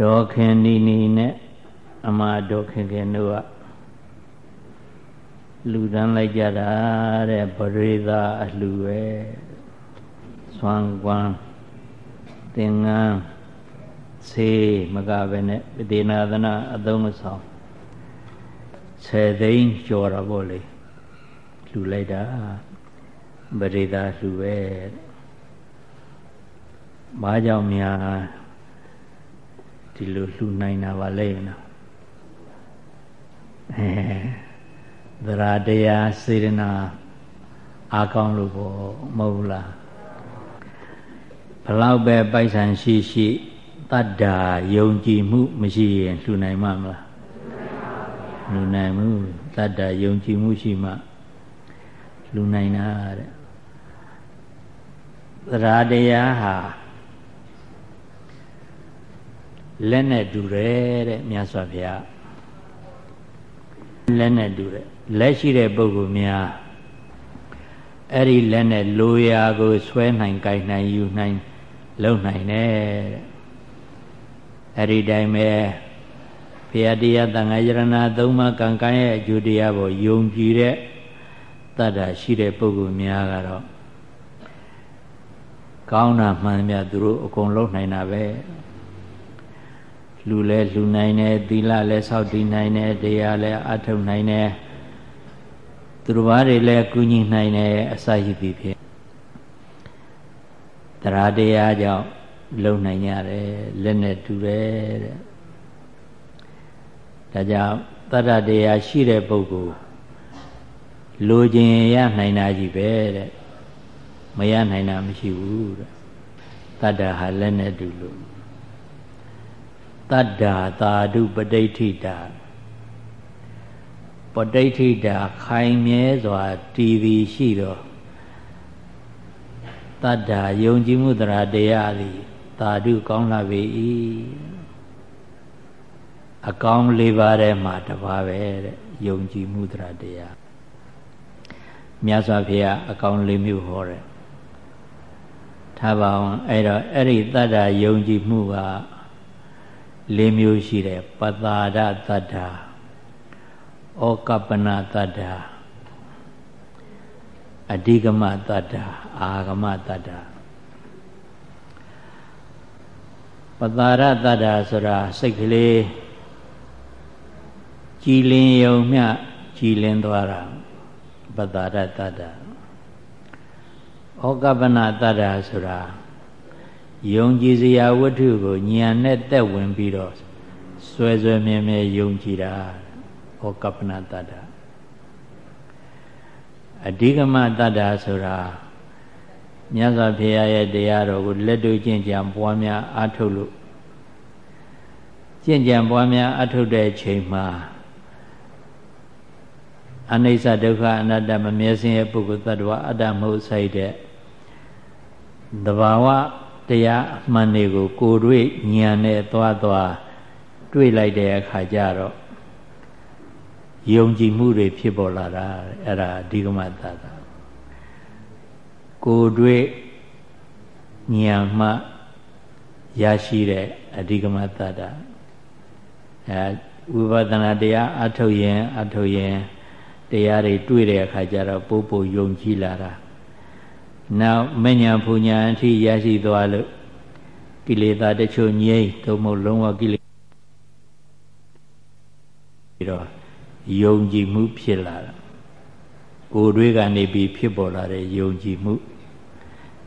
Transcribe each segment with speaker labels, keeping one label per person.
Speaker 1: ဒေါ်ခင်နီနီနဲ့အမဒေါ်ခင်ခင်တို့ကလူတန်းလိုက်ကြတာတဲ့ပရိသာအလှပဲဆွမ်းကွမ်းသင်္ကန်းဆေးမကပဲနဲ့ပတိနာသနာအသုံးအဆောင်ဆယ်သိန်းကျော်တာပေါ့လေလှူလိုက်တာပရိသာလှူပဲဘာကြောင့်များ ဒီလိုလှူနိုင်တာပါလဲနော်အဲသရတရားစေရနာအာကောင်းလို့ပေါ့မဟုတ်လားဘလောက်ပဲပိုက်ဆံရှိရှိတတ္တာယုံကြည်မှုမရှိရင်လှူနိုင်မှာမလားလှူနိုင်မှုတတ္တာယုံကြည်မှုရှိမှလှူနိုင်တာတဲ့သရတရားဟာ လက်နဲ့တူတယ်တဲ့မြတ်စွာဘုရားလက်နဲ့တူတယ်လက်ရှိတဲ့ပုဂ္ဂိုလ်များအဲ့ဒီလက်နဲ့လိုရာကိုဆွဲနိုင်ကြိုင်နိုင်ယူနိုင်လုံနိုင်တယ်တဲ့အဲ့ဒီတိုင်းပဲဘုရားတရားတန်ခါယရဏသုံးပါးကံကံရဲ့အကျိုးတရားပေါ်ယုံကြည်တဲ့တတ်တာရှိတဲ့ပုဂ္ဂိုလ်များကတော့ကောင်းတာမှန်မြတ်သူတို့အကုန်လုံးနိုင်တာပဲ လူလဲလူနိုင်တယ်သီလလဲစောင့်တည်နိုင်တယ်တရားလဲအထုတ်နိုင်တယ်သူတို့ဘာတွေလဲကုညီနိုင်တယ်အစရှိသည်ဖြင့်တရားတရားကြောင့်လုံနိုင်ရတယ်လက်နဲ့တူတယ်တဲ့ဒါကြောင့်တတ္တတရားရှိတဲ့ပုဂ္ဂိုလ်လိုခြင်းရနိုင်တာကြီးပဲတဲ့မရနိုင်တာမရှိဘူးတဲ့တတ္တဟာလက်နဲ့တူလို့ တတ္တာသာဓုပဋိဋ္ဌိတာပဋိဋ္ဌိတာခိုင်မြဲစွာတည်ပြီးရှိတော့တတ္တာယုံကြည်မှုတရားတရားသည်သာဓုကောင်းလာပေ၏အကောင်းလေးပါးထဲမှာတပါးပဲတဲ့ယုံကြည်မှုတရားတရားမြတ်စွာဘုရားအကောင်းလေးမျိုးဟောတယ်ထားပါအောင်အဲ့တော့အဲ့ဒီတတ္တာယုံကြည်မှုက ၄မျိုးရှိတယ်ပတာဒတတ္တာဩကပ္ပနတတ္တာအဓိကမတတ္တာအာဂမတတ္တာပတာရတတ္တာဆိုတာစိတ်ကလေးကြည်လင်ယုံမြကြည်လင်သွားတာပတာရတတ္တာဩကပ္ပနတတ္တာဆိုတာ ယုံကြည်စရာဝတ္ထုကိုဉာဏ်နဲ့တက်ဝင်ပြီးတော့ဆွဲဆွဲမြဲမြဲယုံကြည်တာဟောကပ္ပနာတတ္တအဓိကမတတ္တဆိုတာမြတ်စွာဘုရားရဲ့တရားတော်ကိုလက်တွေ့ကျင့်ကြံပွားများအားထုတ်လို့ကျင့်ကြံပွားများအားထုတ်တဲ့ချိန်မှာအနိစ္စဒုက္ခအနတ္တမမြဲစင်းရဲ့ပုဂ္ဂိုလ်တ attva အတ္တမဟုတ်ဆိုင်တဲ့သဘာဝ တရားအမှန်တွေကိုကိုယ်တွေ့ဉာဏ်နဲ့သွားသွားတွေ့လိုက်တဲ့အခါကျတော့ယုံကြည်မှုတွေဖြစ်ပေါ်လာတာအဲ့ဒါအဓိကမသတာကိုယ်တွေ့ဉာဏ်မှရရှိတဲ့အဓိကမသတာအဲဝိပဿနာတရားအထုတ်ရင်အထုတ်ရင်တရားတွေတွေ့တဲ့အခါကျတော့ပို့ပို့ယုံကြည်လာတာ နောက်မညာဖူညာအထိရရှိသွားလို့ကိလေသာတချို့ငြိမ့်သို့မဟုတ်လုံးဝကိလေပြီးတော့ယုံကြည်မှုဖြစ်လာတာကိုယ်တွေးကနေပြီးဖြစ်ပေါ်လာတဲ့ယုံကြည်မှု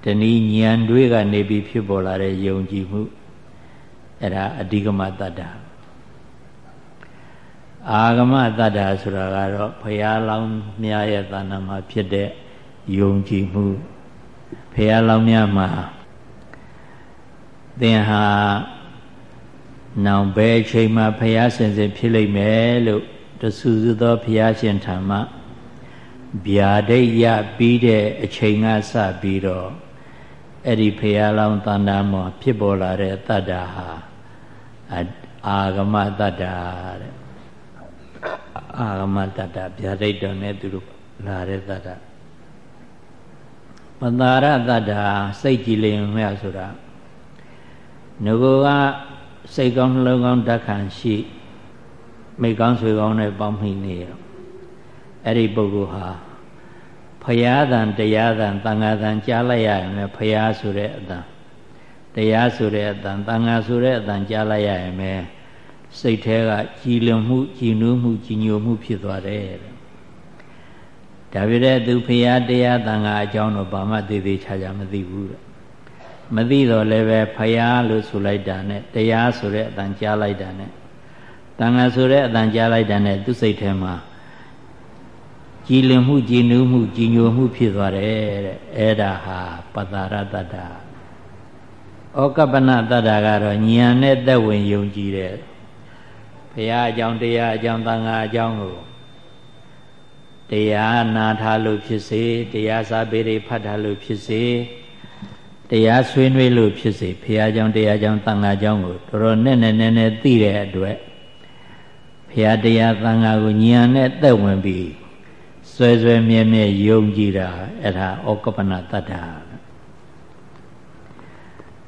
Speaker 1: တဏီဉာဏ်တွေးကနေပြီးဖြစ်ပေါ်လာတဲ့ယုံကြည်မှုအဲ့ဒါအဓိကမတတ္တာအာဂမတတ္တာဆိုတာကတော့ဘုရားလောင်းမြတ်ရဲ့သာနာမှာဖြစ်တဲ့ယုံကြည်မှု ဖះလောင်းများမှာသင်ဟာနောင်ဘယ်အချိန်မှာဖះဆင်စဉ်ဖြစ်လိမ့်မယ်လို့တဆူဆူသောဖះရှင်ထံမှဗျာဒိတ်ရပြီးတဲ့အချိန်ကစပြီးတော့အဲ့ဒီဖះလောင်းတဏ္ဍာမောဖြစ်ပေါ်လာတဲ့တတ္တာဟာအာဂမတတ္တာတဲ့အာဂမတတ္တာဗျာဒိတ်တော်နဲ့သူတို့လာတဲ့တတ္တာ ပတာရတ္တာစိတ်ကြည်လင်မြဆိုတာငကိုကစိတ်ကောင်းနှလုံးကောင်းဓာတ်ခံရှိမိကောင်းဆွေကောင်းနဲ့ပေါင်းမိနေရအဲ့ဒီပုဂ္ဂိုလ်ဟာဖရာသံတရားသံတန်ခါသံကြားလိုက်ရရင်ဖရာဆိုတဲ့အတန်တရားဆိုတဲ့အတန်တန်ခါဆိုတဲ့အတန်ကြားလိုက်ရရင်ပဲစိတ်แท้ကကြည်လွန်မှုကြည်နူးမှုကြည်ညိုမှုဖြစ်သွားတယ် ဒါပြတဲ့သူဖရာတရားတန်ခါအကြောင်းတော့ဘာမှသိသေးချာချာမသိဘူးတဲ့မသိတော့လည်းပဲဖရာလို့ဆိုလိုက်တာနဲ့တရားဆိုတဲ့အတန်ကြားလိုက်တာနဲ့တန်ခါဆိုတဲ့အတန်ကြားလိုက်တာနဲ့သူစိတ်ထဲမှာကြည်လင်မှုကြည်နူးမှုကြည်ညိုမှုဖြစ်သွားတယ်တဲ့အဲ့ဒါဟာပတာရတ္တဩကပ္ပနတ္တကတော့ဉာဏ်နဲ့သက်ဝင်ယုံကြည်တဲ့ဘုရားအကြောင်းတရားအကြောင်းသံဃာအကြောင်းကို တရားနာထားလို့ဖြစ်စေတရားစာပေတွေဖတ်ထားလို့ဖြစ်စေတရားဆွေးနွေးလို့ဖြစ်စေဘုရားကြောင့်တရားကြောင့်သံဃာကြောင့်ကိုတော်တော်နဲ့နဲ့နဲ့နဲ့သိတဲ့အတွက်ဘုရားတရားသံဃာကိုဉာဏ်နဲ့သက်ဝင်ပြီးဆွဲဆွဲမြဲမြဲယုံကြည်တာအဲ့ဒါဩကပ္ပနတတ္တာ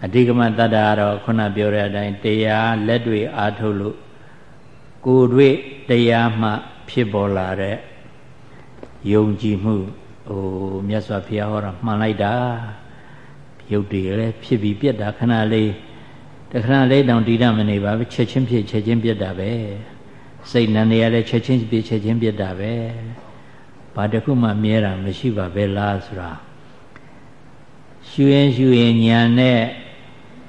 Speaker 1: အဓိကမတတ္တာကတော့ခုနပြောတဲ့အတိုင်းတရားလက်တွေအားထုတ်လို့ကိုယ်တွေ့တရားမှ ဖြစ်ပေါ်လာတဲ့ ယုံကြည်မှုဟိုမြတ်စွာဘုရားဟောတာမှန်လိုက်တာရုပ်တွေလည်းဖြစ်ပြီးပြက်တာခဏလေးတခဏလေးတောင်တည်တမနေပါဘူးချက်ချင်းဖြစ်ချက်ချင်းပြက်တာပဲစိတ်နံနေရလည်းချက်ချင်းဖြစ်ချက်ချင်းပြက်တာပဲဘာတစ်ခုမှမြဲတာမရှိပါပဲလားဆိုတာရှူရင်ရှူရင်ညာနဲ့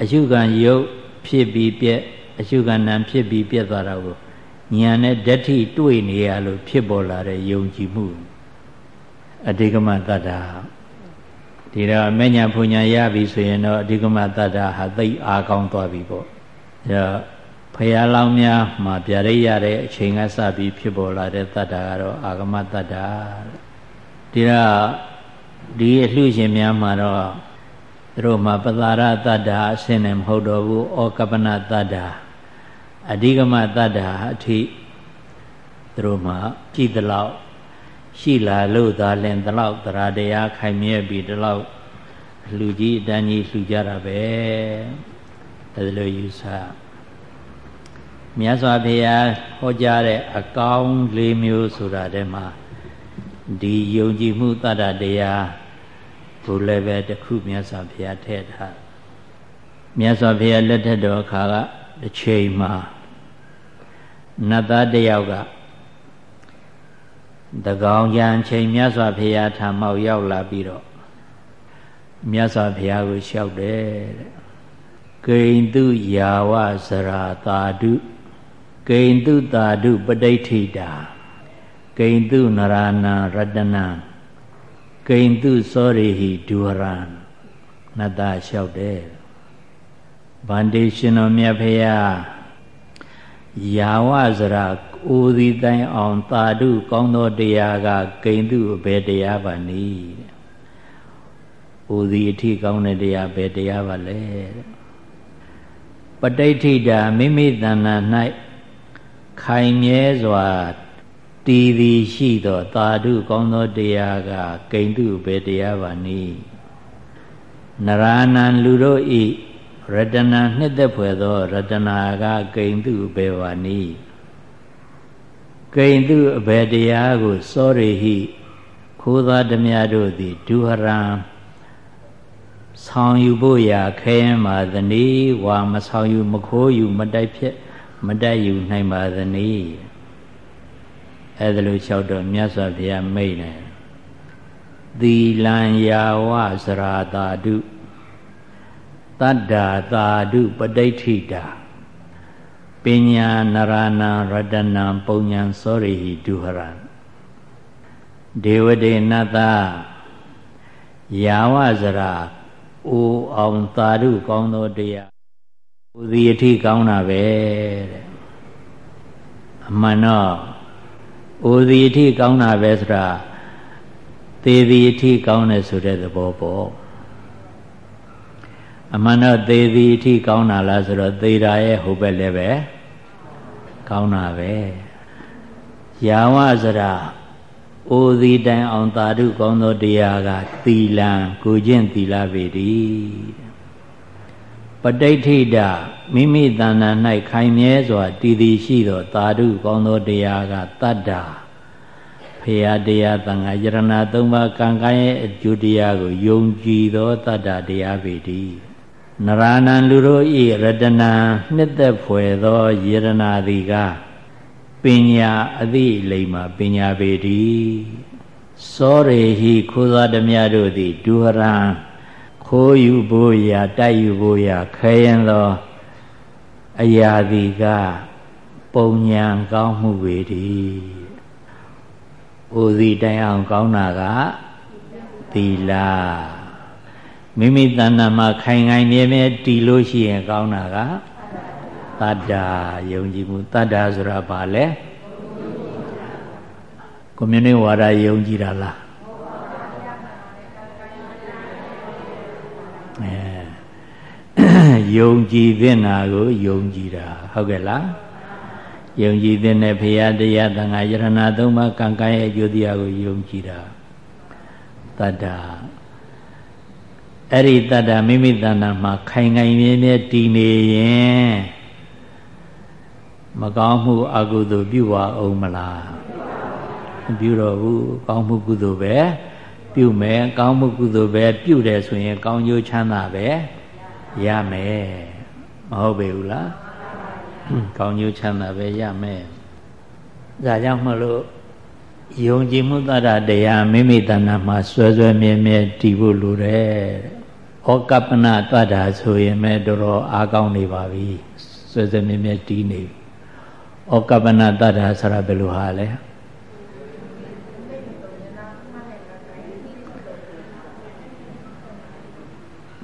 Speaker 1: အရှုခံရုပ်ဖြစ်ပြီးပြက်အရှုခံနံဖြစ်ပြီးပြက်သွားတာကိုညာနဲ့ဓာတ်ထိတွေ့နေရလို့ဖြစ်ပေါ်လာတဲ့ယုံကြည်မှု အဓိကမတတ္တာဒီတော့မညာဖုန်ညာရပြီဆိုရင်တော့အဓိကမတတ္တာဟာသိအားကောင်းသွားပြီပေါ့အဲတော့ဖရာလောင်းများမှာဗျာဒိတ်ရတဲ့အချိန်ကစပြီးဖြစ်ပေါ်လာတဲ့တတ္တာကတော့အာဂမတတ္တာဒီတော့ဒီအလှရှင်များမှာတော့သူတို့မှာပတာရတတ္တာအစင်းနဲ့မဟုတ်တော့ဘူးဩကပနတတ္တာအဓိကမတတ္တာအထိသူတို့မှာကြည်သလောက် ရှိလာလို့သာလင်ဒီလောက်တရားတရားခိုင်မြဲပြီးဒီလောက်လူကြီးအတန်းကြီးလှူကြတာပဲဒါလိုယူဆမြတ်စွာဘုရားဟောကြားတဲ့အကောင်း၄မျိုးဆိုတာတည်းမှာဒီယုံကြည်မှုတတ္တတရားဘုလည်းပဲတခုမြတ်စွာဘုရားထည့်ထားမြတ်စွာဘုရားလက်ထက်တော်အခါကတစ်ချိန်မှာနတ်သားတယောက်က တကောင်ကြံချိန်မြတ်စွာဘုရားထံမောက်ရောက်လာပြီးတော့မြတ်စွာဘုရားကိုလျှောက်တယ်တဲ့ဂိန္တုယာဝဇရာတာတုဂိန္တုတာတုပဋိဋ္ဌိတာဂိန္တုနရဏရတနာဂိန္တုစောရိဟိဒုရံနတ္တလျှောက်တယ်ဗန္တေရှင်တော်မြတ်ဖရာယာဝဇရာ အိုသည်တိုင်အောင်သာဓုကောင်းသောတရားကဂိန္တုဘယ်တရားပါနည်းအိုသည်အထိကောင်းတဲ့တရားဘယ်တရားပါလဲပဋိဋ္ဌိတာမိမိတဏ္ဍာ၌ခိုင်မြဲစွာတည်သည်ရှိသောသာဓုကောင်းသောတရားကဂိန္တုဘယ်တရားပါနည်းနရဏံလူတို့ဤရတနာနှစ်သက်ဖွယ်သောရတနာကဂိန္တုဘယ်ပါနည်း ဂိန္တုအဘယ်တရားကိုစောရိဟိခိုးသားဓမြတို့သည်ဒုဟရံဆောင်ယူဖို့ရာခဲရင်ပါသနည်းဝါမဆောင်ယူမခိုးယူမတိုက်ဖြစ်မတိုက်ယူနိုင်ပါသနည်းအဲဒါလိုလျှောက်တော့မြတ်စွာဘုရားမိတ်တယ်သီလံယာဝစရာတာတုတတ္တာတာတုပဋိဋ္ဌိတာ ပညာနရဏရတနံပုံညာသောရိဟိဒုဟရဒေဝဒေနတယာဝဇရာအိုအောင်သာဓုကောင်းသောတရားဥဒီအထိကောင်းတာပဲတဲ့အမှန်တော့ဥဒီအထိကောင်းတာပဲဆိုတာသေဒီအထိကောင်းတယ်ဆိုတဲ့သဘောပေါ့အမှန်တော့သေဒီအထိကောင်းတာလားဆိုတော့သေတာရဲ့ဟိုဘက်လည်းပဲ ကောင်းတာပဲယာဝဇရာအိုသည်တိုင်အောင်သာဓုကောင်းသောတရားကသီလံကိုကျင့်သီလပေတည်းပဋိဋ္ဌိတမိမိတဏ္ဍာ၌ခိုင်မြဲစွာတည်တည်ရှိသောသာဓုကောင်းသောတရားကတတ္တာဖေယတရားသံဃာယရဏသုံးပါးကံကံရဲ့အကျိုးတရားကိုယုံကြည်သောတတ္တာတရားပေတည်း နရဏံလူတို့ဤရတနာနှစ်သက်ဖွယ်သောယရဏသည်ကပညာအသည့်လိမ္မာပညာပေတည်းစောရေဟိခိုးသောဓမြတို့သည်ဒုဟရံခိုးယူဖို့ရာတိုက်ယူဖို့ရာခဲရင်သောအရာသည်ကပုံညာကောင်းမှုပေတည်း။ဥစီတိုင်အောင်ကောင်းတာကသီလ မိမိတဏ္ဍာမှာခိုင်ခိုင်မြဲမြဲတည်လို့ရှိရင်ကောင်းတာကတတ္တာယုံကြည်မှုတတ္တာဆိုတာဘာလဲကွန်မြူနတီဝါဒယုံကြည်တာလားအဲယုံကြည်သင့်တာကိုယုံကြည်တာဟုတ်ကဲ့လားယုံကြည်တဲ့နဲ့ဘုရားတရားသံဃာယရဏသုံးပါးကံကံရဲ့အကျိုးတရားကိုယုံကြည်တာတတ္တာ အဲ့ဒီတတ္တာမိမိတဏ္ဍာမှာခိုင်ခိုင်မြဲမြဲတည်နေရင်မကောင်းမှုအကုသိုလ်ပြုပါအောင်မလားမပြုတော့ဘူးကောင်းမှုကုသိုလ်ပဲပြုမယ်ကောင်းမှုကုသိုလ်ပဲပြုတယ်ဆိုရင် ကောင်းကျိုးချမ်းသာပဲရမယ်မဟုတ်ပေဘူးလားကောင်းကျိုးချမ်းသာပဲရမယ်ဒါကြောင့်မလို့ယုံကြည်မှုသတ္တတရားမိမိတဏ္ဍာမှာဆွဲဆွဲမြဲမြဲတည်ဖို့လိုတယ် ဩကပ္ပနသတ္တာဆိုရင်ပဲတော်တော်အားကောင်းနေပါပြီဆွဲဆွဲမြဲမြဲတည်နေပြီဩကပ္ပနသတ္တာဆိုတာဘယ်လိုဟာလဲ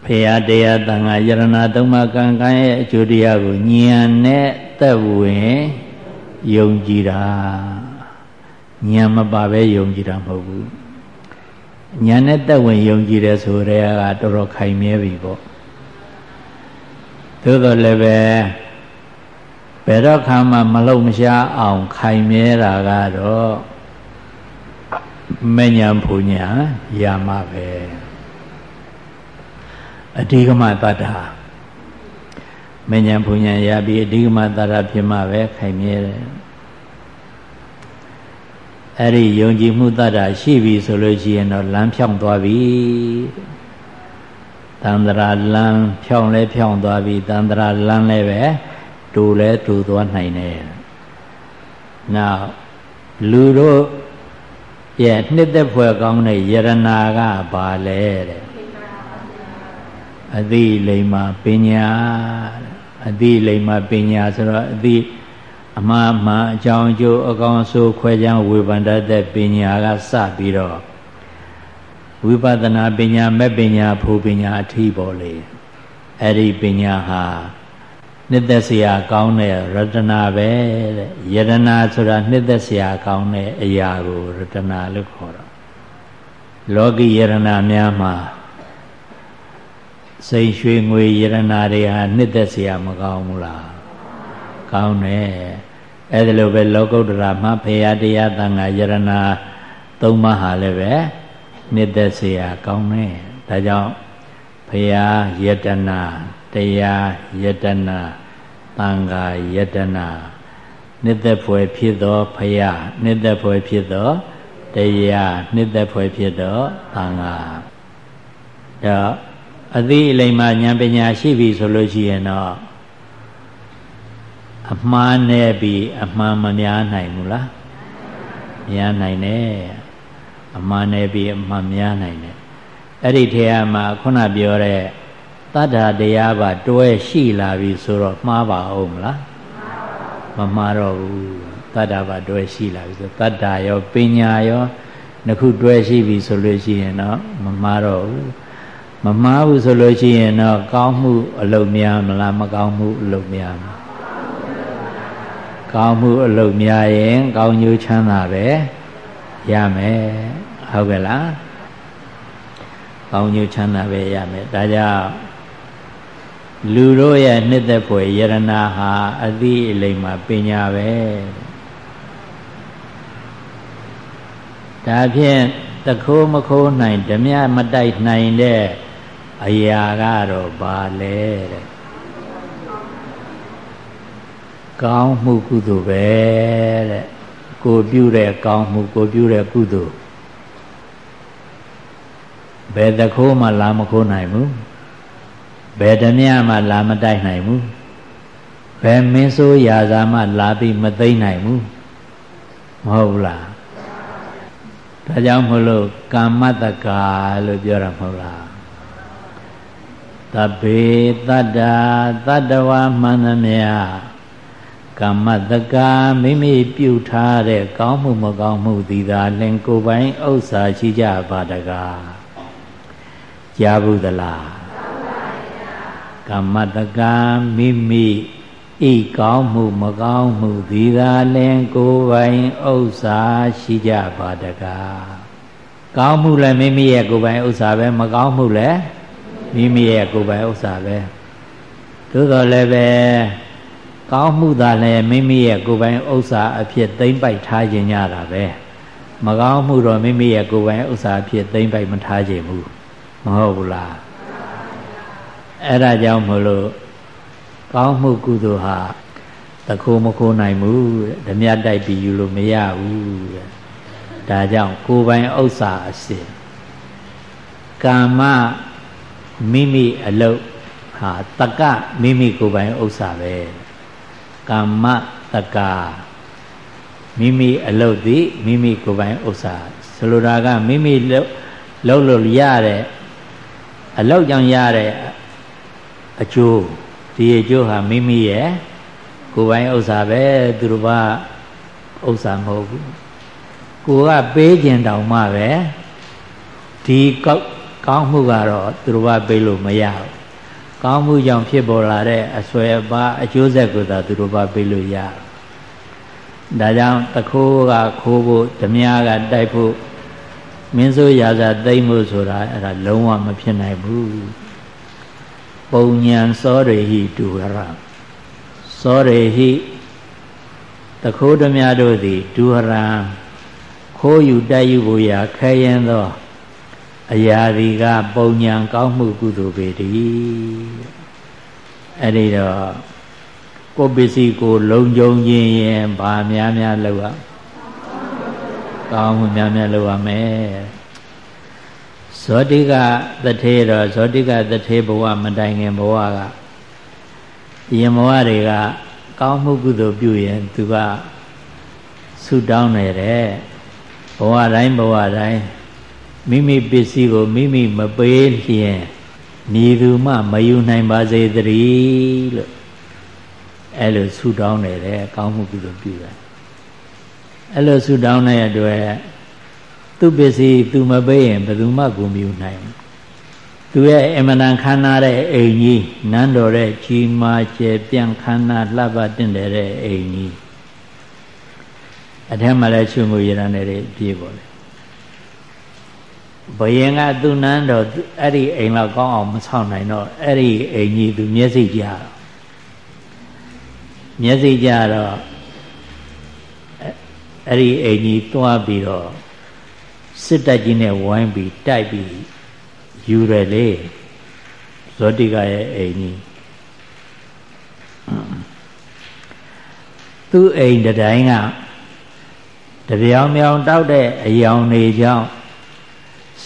Speaker 1: ဖေယတရားတန်ခါယရဏသုံးပါးကံကံရဲ့အကျိုးတရားကိုဉာဏ်နဲ့သက်ဝင်ယုံကြည်တာဉာဏ်မပါဘဲယုံကြည်တာမဟုတ်ဘူး ဉာဏ်နဲ့သက်ဝင်ယုံကြည်တယ်ဆိုတဲ့ကတော်တော်ခိုင်မြဲပြီပေါ့သို့တော်လည်းပဲဘယ်တော့ခါမှမလုံမရှားအောင်ခိုင်မြဲတာကတော့မဉ္ဇဉ်ဖူညာရာမပဲအဓိကမတတ္တာမဉ္ဇဉ်ဘုံဉဏ်ရပြီးအဓိကမတတ္တာဖြစ်မှပဲခိုင်မြဲတယ် အဲ့ဒီယုံကြည်မှုတတ္တာရှိပြီဆိုလို့ရှိရင်တော့လမ်းဖြောင်းသွားပြီတန္တရာလမ်းဖြောင်းလဲဖြောင်းသွားပြီတန္တရာလမ်းလဲပဲတူလဲတူသွားနိုင်တယ်နောက်လူတို့ရဲ့နှစ်သက်ဖွယ်ကောင်းတဲ့ယရနာကဘာလဲတဲ့အသိလိမ္မာပညာအသိလိမ္မာပညာဆိုတော့အသိ အမှားမှန်အကြောင်းအကျိုးအကောင်းအဆိုးခွဲခြားဝေဖန်တတ်တဲ့ပညာကစပြီးတော့ဝိပဿနာပညာမဲ့ပညာဖူပညာအထီးပေါ်လေအဲ့ဒီပညာဟာနှစ်သက်စရာကောင်းတဲ့ရတနာပဲတဲ့ယတနာဆိုတာနှစ်သက်စရာကောင်းတဲ့အရာကိုရတနာလို့ခေါ်တော့လောကီယရနာများမှာစိတ်ရွှေငွေယရနာတွေဟာနှစ်သက်စရာမကောင်းဘူးလား ကောင်းတယ်အဲ့ဒါလိုပဲလောကုတ္တရာမှာဖေယတရားတန်ခါယရနာသုံးပါးဟာလည်းပဲနှစ်သက်เสียကောင်းတယ်ဒါကြောင့်ဖေယယတနာတရားယတနာတန်ခါယတနာနှစ်သက်ဖွယ်ဖြစ်သောဖယနှစ်သက်ဖွယ်ဖြစ်သောတရားနှစ်သက်ဖွယ်ဖြစ်သောတန်ခါဒါအသိအလိမ္မာဉာဏ်ပညာရှိပြီဆိုလို့ရှိရင်တော့ အမှားနဲ့ပြီးအမှန်မများနိုင်ဘူးလားများနိုင်တယ်အမှားနဲ့ပြီးအမှန်များနိုင်တယ်အဲ့ဒီထဲမှာခုနပြောတဲ့တတ္ထာတရားပါတွဲရှိလာပြီဆိုတော့မှားပါအောင်မလားမမှားတော့ဘူးတတ္ထာပါတွဲရှိလာပြီဆိုတတ္ထာရောပညာရောနှစ်ခုတွဲရှိပြီဆိုလို့ရှိရင်တော့မမှားတော့ဘူးမမှားဘူးဆိုလို့ရှိရင်တော့ကောင်းမှုအလုပ်များမလားမကောင်းမှုအလုပ်များမလား ကောင်းမှုအလုပ်များရင်ကောင်းကျိုးချမ်းသာပဲရမယ်ဟုတ်ကဲ့လားကောင်းကျိုးချမ်းသာပဲရမယ်ဒါကြောင့်လူတို့ရဲ့နှစ်သက်ဖွယ်ယရနာဟာအသည့်အလိမ္မာပညာပဲဒါဖြင့်တခိုးမခိုးနိုင်ဓမြမတိုက်နိုင်တဲ့အရာကတော့ဘာလဲတဲ့ ကောင်းမှုကုသိုလ်ပဲတဲ့ကိုပြုတဲ့ကောင်းမှုကိုပြုတဲ့ကုသိုလ်ဘယ်တခိုးမှလာမခိုးနိုင်ဘူးဘယ်ဓမြမှလာမတိုက်နိုင်ဘူးဘယ်မင်းဆိုးရာဇာမှလာပြီးမသိမ့်နိုင်ဘူးမဟုတ်လားဒါကြောင့်မလို့ကာမတက္ကာလို့ပြောတာမဟုတ်လားတဘေတတ္တာတတ္တဝမှန်သမျှ ကာမတက္ကာမိမိပြုထားတဲ့ကောင်းမှုမကောင်းမှုသည်သာလင်ကိုယ်ပိုင်ဥစ္စာရှိကြပါတကားကြားဘူးသလားကာမတက္ကာမိမိဤကောင်းမှုမကောင်းမှုသည်သာလင်ကိုယ်ပိုင်ဥစ္စာရှိကြပါတကားကောင်းမှုလည်းမိမိရဲ့ကိုယ်ပိုင်ဥစ္စာပဲမကောင်းမှုလည်းမိမိရဲ့ကိုယ်ပိုင်ဥစ္စာပဲသို့တော်လည်းပဲ ကောင်းမှုသာလည်းမိမိရဲ့ကိုယ်ပိုင်ဥစ္စာအဖြစ်သိမ့်ပိုက်ထားခြင်းရတာပဲမကောင်းမှုတော့မိမိရဲ့ကိုယ်ပိုင်ဥစ္စာအဖြစ်သိမ့်ပိုက်မထားခြင်းဘူးမဟုတ်ဘူးလားအဲ့ဒါကြောင့်မလို့ကောင်းမှုကုသိုလ်ဟာတခိုးမခိုးနိုင်ဘူးဓမြတိုက်ပြီးယူလို့မရဘူးဒါကြောင့်ကိုယ်ပိုင်ဥစ္စာအစစ်ကာမမိမိအလုတ်ဟာတကမိမိကိုယ်ပိုင်ဥစ္စာပဲ ကာမတကမိမိအလုတ်သည်မိမိကိုယ်ပိုင်ဥစ္စာဆိုလိုတာကမိမိလှုပ်လို့ရတဲ့အလုတ်ကြောင့်ရတဲ့အကျိုးဒီအကျိုးဟာမိမိရဲ့ကိုယ်ပိုင်ဥစ္စာပဲသူတို့ကဥစ္စာမဟုတ်ဘူးကိုကပေးကျင်တောင်မှပဲဒီကောင်းမှုကတော့သူတို့ကပေးလို့မရဘူး ကောင်းမှုကြောင့်ဖြစ်ပေါ်လာတဲ့အဆွဲအပါအကျိုးဆက်ကိုသာသူတို့ကပေးလို့ရဒါကြောင့်တခိုးကခိုးဖို့ဓမြကတိုက်ဖို့မင်းစိုးရာဇာသိမ့်မှုဆိုတာအဲ့ဒါလုံးဝမဖြစ်နိုင်ဘူးပုံညာစောရေဟိတူရစောရေဟိတခိုးဓမြတို့သည်ဒူဟရံခိုးယူတိုက်ယူဖို့ရာခဲရင်သောအရာဒီကပုံညာကောင်းမှုကုသိုလ်ပေတည်း အဲ့ဒီတော့ကိုပစ္စည်းကိုလုံခြုံခြင်းရင်ဗာများများလောက်ရကောင်းမှုများများလောက်ရမယ်ဇောတိကတထေတော့ဇောတိကတထေဘဝမတိုင်ခင်ဘဝကယင်ဘဝတွေကကောင်းမှုကုသိုလ်ပြုရင်သူကဆုတောင်းနေတယ်ဘဝတိုင်းဘဝတိုင်းမိမိပစ္စည်းကိုမိမိမပေးလျင် မည်သူမှမယူနိုင်ပါစေတည်းလို့အဲ့လိုဆုတောင်းနေတယ်ကောင်းမှုကုသိုလ်ပြုတယ်အဲ့လိုဆုတောင်းတဲ့အတွက်သူပစ္စည်းသူမပေးရင်ဘယ်သူမှကိုမယူနိုင်သူရဲ့အမတန်ခမ်းနားတဲ့အိမ်ကြီးနန်းတော်တဲ့ကြီးမားကျယ်ပြန့်ခမ်းနားလှပတင့်တယ်တဲ့အိမ်ကြီးအထက်မှာလည်းချွေငွေရံတွေပြေးပေါ်တယ် ဘယင်ကသူ့နန်းတော်အဲ့ဒီအိမ်လောက်ကောင်းအောင်မဆောက်နိုင်တော့အဲ့ဒီအိမ်ကြီးသူမျက်စိကြတော့မျက်စိကြတော့အဲ့ဒီအိမ်ကြီးတွားပြီးတော့စစ်တပ်ကြီးနဲ့ဝိုင်းပြီးတိုက်ပြီးယူရလေဇောတိကရဲ့အိမ်ကြီးသူ့အိမ်တိုင်းကတပြောင်မြောင်တောက်တဲ့အယောင်တွေကြောင့်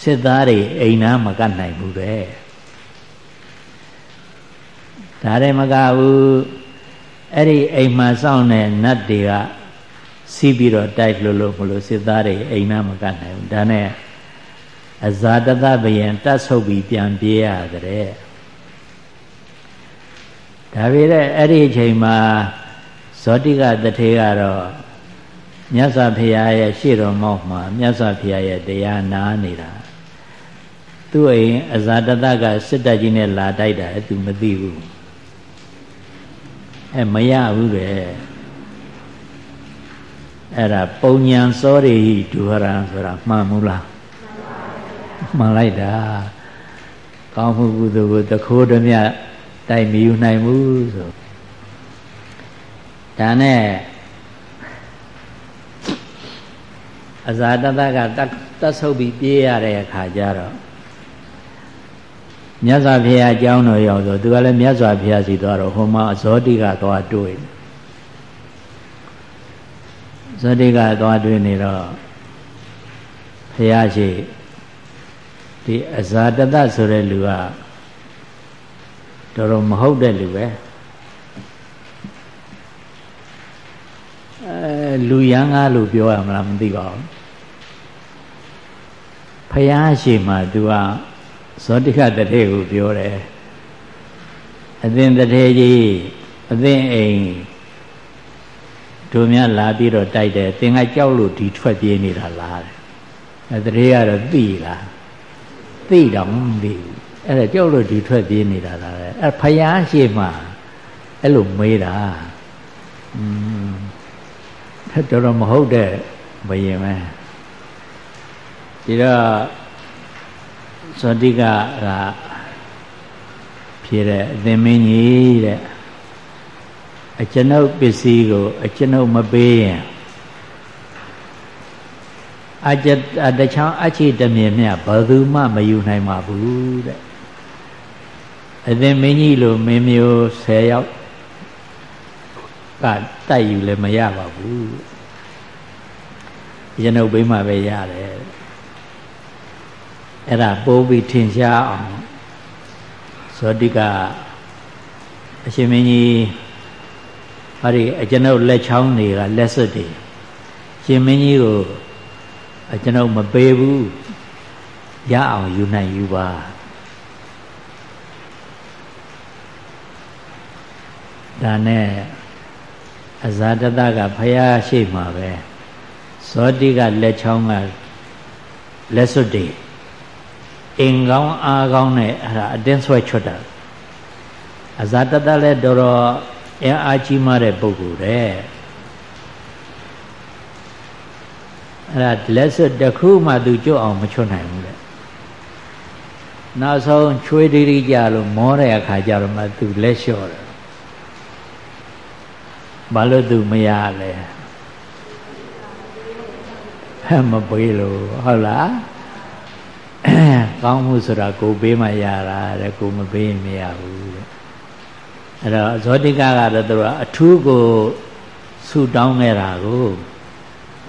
Speaker 1: စစ်သားတွေအိမ်နာမကတ်နိုင်ဘူးတဲ့ဒါလည်းမကဘူးအဲ့ဒီအိမ်မှာစောင့်တဲ့နတ်တွေကစီးပြီးတော့တိုက်လို့လို့မလို့စစ်သားတွေအိမ်နာမကတ်နိုင်ဘူးဒါနဲ့အဇာတတဘယံတတ်ဆုပ်ပြီးပြန်ပြေးရတဲ့ဒါပေမဲ့အဲ့ဒီအချိန်မှာဇောတိကတထေကတော့မြတ်စွာဘုရားရဲ့ရှေ့တော်မောက်မှာမြတ်စွာဘုရားရဲ့တရားနာနေတာ သူ့အိမ်အဇာတတကစစ်တပ်ကြီးနဲ့လာတိုက်တာသူမသိဘူးအဲမရဘူးတဲ့အဲ့ဒါပုံညာစောရိဒုဟရံဆိုတာမှန်မလားမှန်လိုက်တာကောင်းမှုကုသိုလ်ကိုတခိုးတမြတိုက်မယူနိုင်ဘူးဆိုဒါနဲ့အဇာတတကတတ်ဆုပ်ပြီးပြေးရတဲ့အခါကျတော့ မြတ်စွာဘုရားအကြောင်းတော်ရောက်ဆိုသူကလည်းမြတ်စွာဘုရားစီသွားတော့ဟိုမှာအဇောတိကသွားတွေ့ဇောတိကသွားတွေ့နေတော့ဖရာရှိဒီအဇာတတဆိုတဲ့လူကတော်တော်မဟုတ်တဲ့လူပဲအဲလူရန်ကားလို့ပြောရမလားမသိပါဘူးဖယားရှိမှသူက ဇောတိကတထေကိုပြောတယ်အသင်တထေကြီးအသင်အိမ်တို့များလာပြီးတော့တိုက်တယ်သင်ကကြောက်လို့ဒီထွက်ပြေးနေတာလားအဲတထေကတော့သိလားသိတော့မသိဘူးအဲ့ဒါကြောက်လို့ဒီထွက်ပြေးနေတာလားအဲ့ဖယားရှိမှအဲ့လိုမေးတာอืมတော်တော်မဟုတ်တဲ့ဘယင်ပဲဒီတော့ ဇောတိကကဖြေတဲ့အသင်မင်းကြီးတဲ့အကျွန်ုပ်ပစ္စည်းကိုအကျွန်ုပ်မပေးရင်အကြတချောင်းအချီတမြင်မြဘယ်သူမှမယူနိုင်ပါဘူးတဲ့အသင်မင်းကြီးလိုမင်းမျိုး10ယောက်ကတိုက်ယူလည်းမရပါဘူးကျွန်ုပ်ဘိမှပဲရတယ် အဲ့ဒါပိုးပြီးထင်ရှားအောင်ဇောတိကအရှင်မင်းကြီးဟာဒီအကျွန်ုပ်လက်ချောင်းတွေကလက်စွပ်တွေရှင်မင်းကြီးကိုအကျွန်ုပ်မပေးဘူးရအောင်ယူနိုင်ယူပါဒါနဲ့အဇာတတကဖယားရှိမှာပဲဇောတိကလက်ချောင်းကလက်စွပ်တွေ အင်ကောင်းအားကောင်းနဲ့အဲ့ဒါအတင်းဆွဲချွတ်တာအဇာတတလည်းတော်တော်အင်အားကြီးမားတဲ့ပုဂ္ဂိုလ်တဲ့အဲ့ဒါလက်စွပ်တစ်ခုမှသူကြွအောင်မချွတ်နိုင်ဘူးတဲ့နောက်ဆုံးချွေးတိတိကြလို့မောတဲ့အခါကျတော့မှသူလက်လျှော့တယ်ဘာလို့သူမရလဲမပေးလို့ဟုတ်လား ကောင်းမှုဆိုတာကိုပေးမှရတာတဲ့ကိုမပေးရင်မရဘူးတဲ့အဲ့တော့ဇောတိကကတော့သူကအထူးကိုဆုတောင်းခဲ့တာကို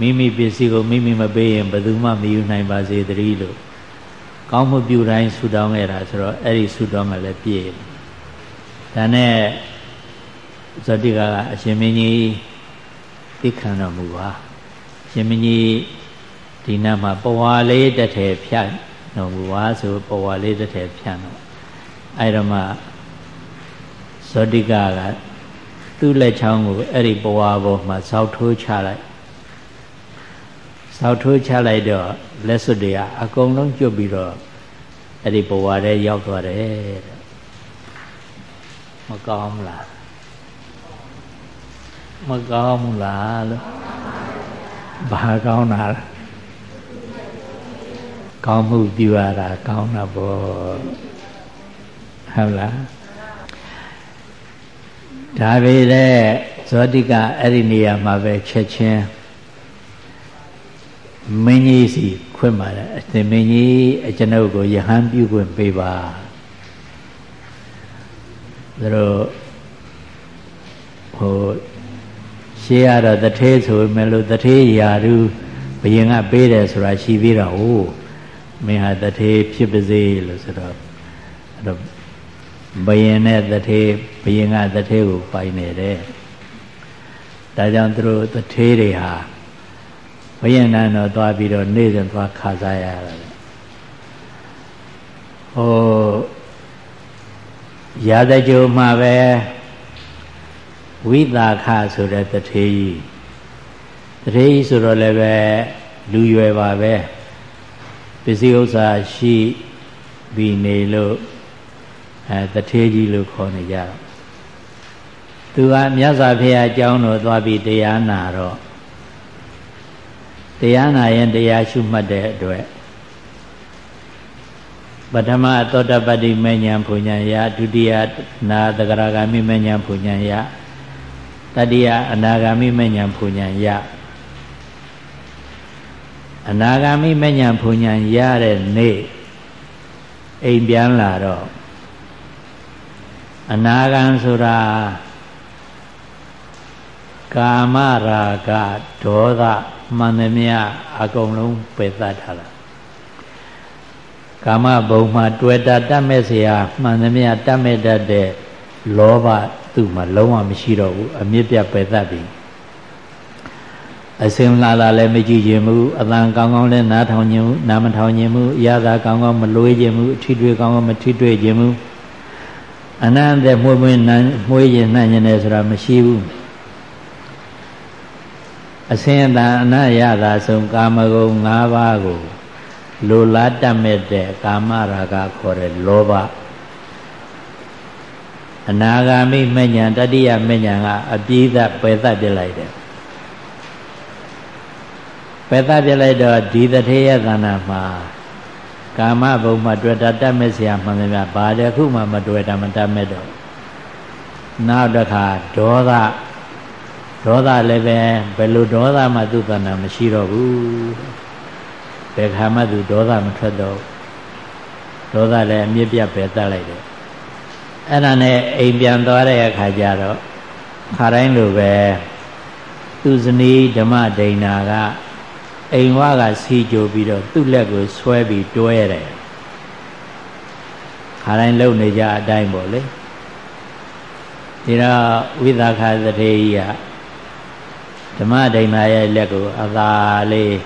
Speaker 1: မိမိပစ္စည်းကိုမိမိမပေးရင်ဘယ်သူမှမယူနိုင်ပါစေတည်းလို့ကောင်းမှုပြုတိုင်းဆုတောင်းခဲ့တာဆိုတော့အဲ့ဒီဆုတောင်းကလည်းပြည့်ဒါနဲ့ဇောတိကကအရှင်မင်းကြီးသိခံတော်မူပါရှင်မင်းကြီးဒီနာမှာပဝါလေးတစ်ထည်ဖြတ် တော်မူပါဆိုပဝါလေးတစ်ထည်ဖြတ်တော့အဲ့တော့မှဇောတိကကသူ့လက်ချောင်းကိုအဲ့ဒီပဝါပေါ်မှာစောက်ထိုးချလိုက်စောက်ထိုးချလိုက်တော့လက်စွပ်တွေကအကုန်လုံးကျွတ်ပြီးတော့အဲ့ဒီပဝါထဲရောက်သွားတယ်တဲ့မကောင်းဘူးလားမကောင်းဘူးလားလို့ဘာကောင်းတာလဲ ကောင်းမှုပြုရတာကောင်းတာပေါ့ဟုတ်လားဒါပေမဲ့ဇောတိကအဲ့ဒီနေရာမှာပဲချက်ချင်းမင်းကြီးစီခွင့်ပါတယ်အရှင်မင်းကြီးအကျွန်ုပ်ကိုယဟန်ပြုခွင့်ပေးပါဒါတော့ဟိုရှေးရတော့တထေးဆိုမယ်လို့တထေးယာရုဘယင်ကပေးတယ်ဆိုတာရှိသေးတာဟုတ် မင်းဟာတထေးဖြစ်ပါစေလို့ဆိုတော့အဲ့တော့ဘယင်နဲ့တထေးဘယင်ကတထေးကိုပိုင်နေတယ်ဒါကြောင့်သူတို့တထေးတွေဟာဘယင်နန်းတော့သွားပြီးတော့နေ့စဉ်သွားခါစားရတာဟိုရာဇကြိုမှာပဲဝိသာခဆိုတဲ့တထေးကြီးတထေးကြီးဆိုတော့လည်းပဲလူရွယ်ပါပဲပ စ္စည်းဥစ္စာရှိပြီးနေလို့အဲတထေးကြီးလို့ခေါ်နေကြတော့သူကမြတ်စွာဘုရားအကြောင်းတော်သွားပြီးတရားနာတော့တရားနာရင်တရားရှုမှတ်တဲ့အတွက်ပထမသောတပတ္တိမဉ္ဇဉ်ဘုံဉ္ဇဉ်ယဒုတိယနာတဂရဂာမိမဉ္ဇဉ်ဘုံဉ္ဇဉ်ယတတိယအနာဂါမိမဉ္ဇဉ်ဘုံဉ္ဇဉ်ယ အနာဂါမိမဉ္ဇဉ်ဘုံဉ္ဇဉ်ရတဲ့နေ့အိမ်ပြန်လာတော့အနာဂံဆိုတာ ကာမရာဂဒေါသမှန်သမျှအကုန်လုံးပယ်သတ်ထားတာကာမဘုံမှာတွေ့တာတတ်မဲ့เสียမှန်သမျှတတ်မဲ့တတ်တဲ့လောဘသူ့မှာလုံးဝမရှိတော့ဘူးအမြင့်ပြပယ်သတ်ပြီ အစင်လာလာလည်းမကြည့်ခြင်းဘူးအတန်ကောင်းကောင်းလည်းနားထောင်ခြင်းဘူးနားမထောင်ခြင်းဘူးအရသာကောင်းကောင်းမလွေးခြင်းဘူးအထီးတွေကောင်းကောင်းမထီးတွေခြင်းဘူးအနန္တမွေးမွေးနန်းမွေးရင်နှံ့ခြင်းတယ်ဆိုတာမရှိဘူးအစင်တန်အနရသာဆုံးကာမဂုဏ်၅ပါးကိုလိုလားတတ်မဲ့တဲ့ကာမရာဂခေါ်တဲ့လောဘအနာဂါမိမဉ္ဇဉ်တတိယမဉ္ဇဉ်ကအပြည့်သက်ပယ်သတ်ပြလိုက်တယ် ပယ်သတ်ပြလိုက်တော့ဒီတထေယသဏ္ဍာန်မှာကာမဘုံမှာတွေ့တာတတ်မဲ့ဆရာမှန်တယ်ဗျဘာတခုမှမတွေ့တာမတတ်မဲ့တော့နောက်တစ်ခါဒေါသဒေါသလည်းပဲဘယ်လိုဒေါသမှသူ့တဏ္ဍာမရှိတော့ဘူးဘယ်ခါမှသူဒေါသမထွက်တော့ဒေါသလည်းအမြင့်ပြတ်ပဲတတ်လိုက်တယ်အဲ့ဒါနဲ့အိမ်ပြန်သွားတဲ့အခါကျတော့ခါတိုင်းလိုပဲသူဇနီးဓမ္မဒိဏာက အိမ်ဝါကစီကြိုပြီးတော့သူ့လက်ကိုဆွဲပြီးတွဲတယ်ခါတိုင်းလုံနေကြအတိုင်းပေါ့လေဒီတော့ဝိသခသတိယဓမ္မဒိဏာရဲ့လက်ကိုအသာလေး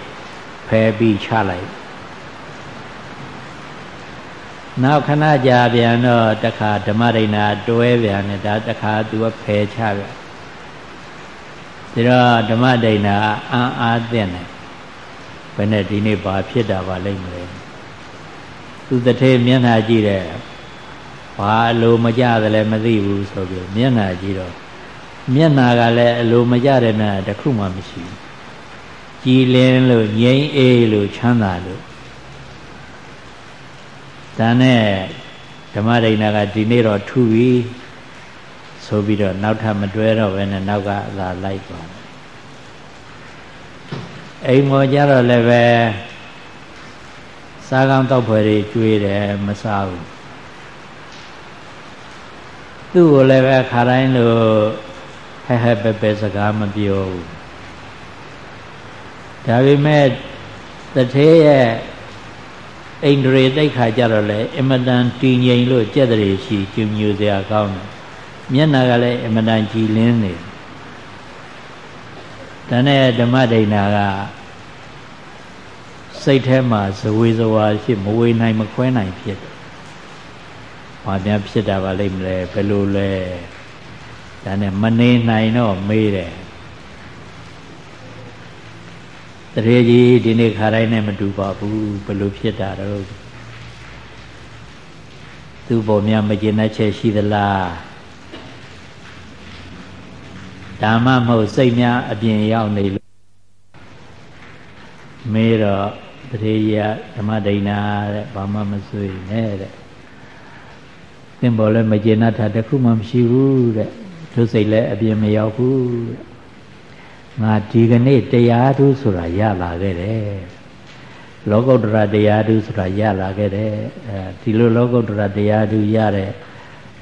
Speaker 1: ဖယ်ပြီးချလိုက်နောက်ခဏကြာပြန်တော့တခါဓမ္မဒိဏာတွဲပြန်တယ်ဒါတခါသူကဖယ်ချပြန်ဒါတော့ဓမ္မဒိဏာအံ့အားသင့်တယ် ဘယ်နဲ့ဒီနေ့ဘာဖြစ်တာပါလိမ့်မလဲသူတထေမျက်နှာကြည့်တယ်ဘာအလိုမကြတယ်လည်းမသိဘူးဆိုပြီးမျက်နှာကြည့်တော့မျက်နှာကလည်းအလိုမကြတဲ့မျက်နှာတစ်ခုမှမရှိဘူးကြည်လင်းလို့ငြိမ်းအေးလို့ချမ်းသာလို့ဒါနဲ့ဓမ္မဒိဏကဒီနေ့တော့ထူပြီဆိုပြီးတော့နောက်ထပ်မတွဲတော့ဘဲနဲ့နောက်ကသာလိုက်သွားတယ် အိမ်မောကြတော့လည်းပဲစားကောင်းတောက်ဖွယ်တွေကျွေးတယ်မစားဘူးသူ့ကိုလည်းပဲခါတိုင်းလို့ဟဲ့ဟဲ့ပဲပဲစကားမပြောဘူးဒါပေမဲ့တထေးရဲ့အိန္ဒြေတိတ်ခါကြတော့လေအမတန်တည်ငြိမ်လို့ကြက်တရေရှိကျူညူစရာကောင်းတယ်မျက်နာကလည်းအမတန်ကြည်လင်းနေ ဒါနဲ့ဓမ္မဒိဏကစိတ်ထဲမှာဇဝေဇဝါဖြစ်မဝေနိုင်မခွဲနိုင်ဖြစ်တယ်။ဘာများဖြစ်တာပါလိမ့်မလဲဘယ်လိုလဲ။ဒါနဲ့မနေနိုင်တော့မေးတယ်တရေကြီးဒီနေ့ခါတိုင်းနဲ့မတူပါဘူးဘယ်လိုဖြစ်တာတော့သူ့ပေါ်များမကျင်တဲ့ချက်ရှိသလား ဒါမှမဟုတ်စိတ်များအပြင်ရောက်နေလို့မေးတော့တရေကြီးကဓမ္မဒိဏတဲ့ဘာမှမဆွေးနဲ့တဲ့သင်ပေါ်လည်းမကျင်တဲ့တခုမှမရှိဘူးတဲ့သူစိတ်လည်းအပြင်မရောက်ဘူးတဲ့ငါဒီကနေ့တရားဓုဆိုတာရလာခဲ့တယ်လောကုတ္တရာတရားဓုဆိုတာရလာခဲ့တယ်အဲဒီလိုလောကုတ္တရာတရားဓုရတဲ့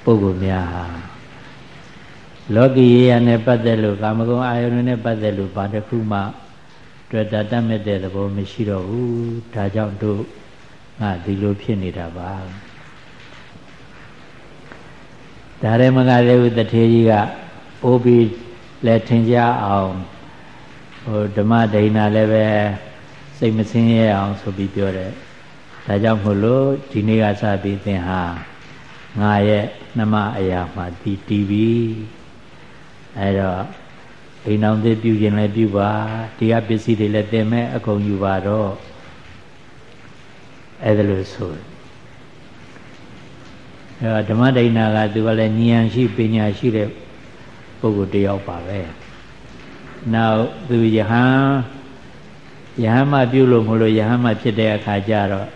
Speaker 1: ပုဂ္ဂိုလ်များဟာ လောကီရနဲ့ပတ်သက်လို့ကာမဂုဏ်အာယုန်နဲ့ပတ်သက်လို့ဘာတစ်ခုမှတွေ့တာတတ်မဲ့တဲ့သဘောမရှိတော့ဘူးဒါကြောင့်တို့ငါဒီလိုဖြစ်နေတာပါဒါရဲမကလေးဦးတထေကြီးကအိုးပြီးလက်ထင်ကြအောင်ဟိုဓမ္မဒိဏလည်းပဲစိတ်မစင်းရအောင်ဆိုပြီးပြောတယ်ဒါကြောင့်မို့လို့ဒီနေ့ကစပြီးသင်ဟာငါရဲ့နှမအရာမှာတည်တည်ပြီး အဲတော့အိမ်အောင်သေးပြုခြင်းလည်းပြုပါတရားပစ္စည်းတွေလည်းတင်မဲ့အကုန်ယူပါတော့အဲဒါလို့ဆိုအဲဓမ္မဒိဏကသူကလည်းဉာဏ်ရှိပညာရှိတဲ့ပုဂ္ဂိုလ်တယောက်ပါပဲနောက်သူယဟန်ယဟန်မပြုလို့မလို့ယဟန်မဖြစ်တဲ့အခါကျတော့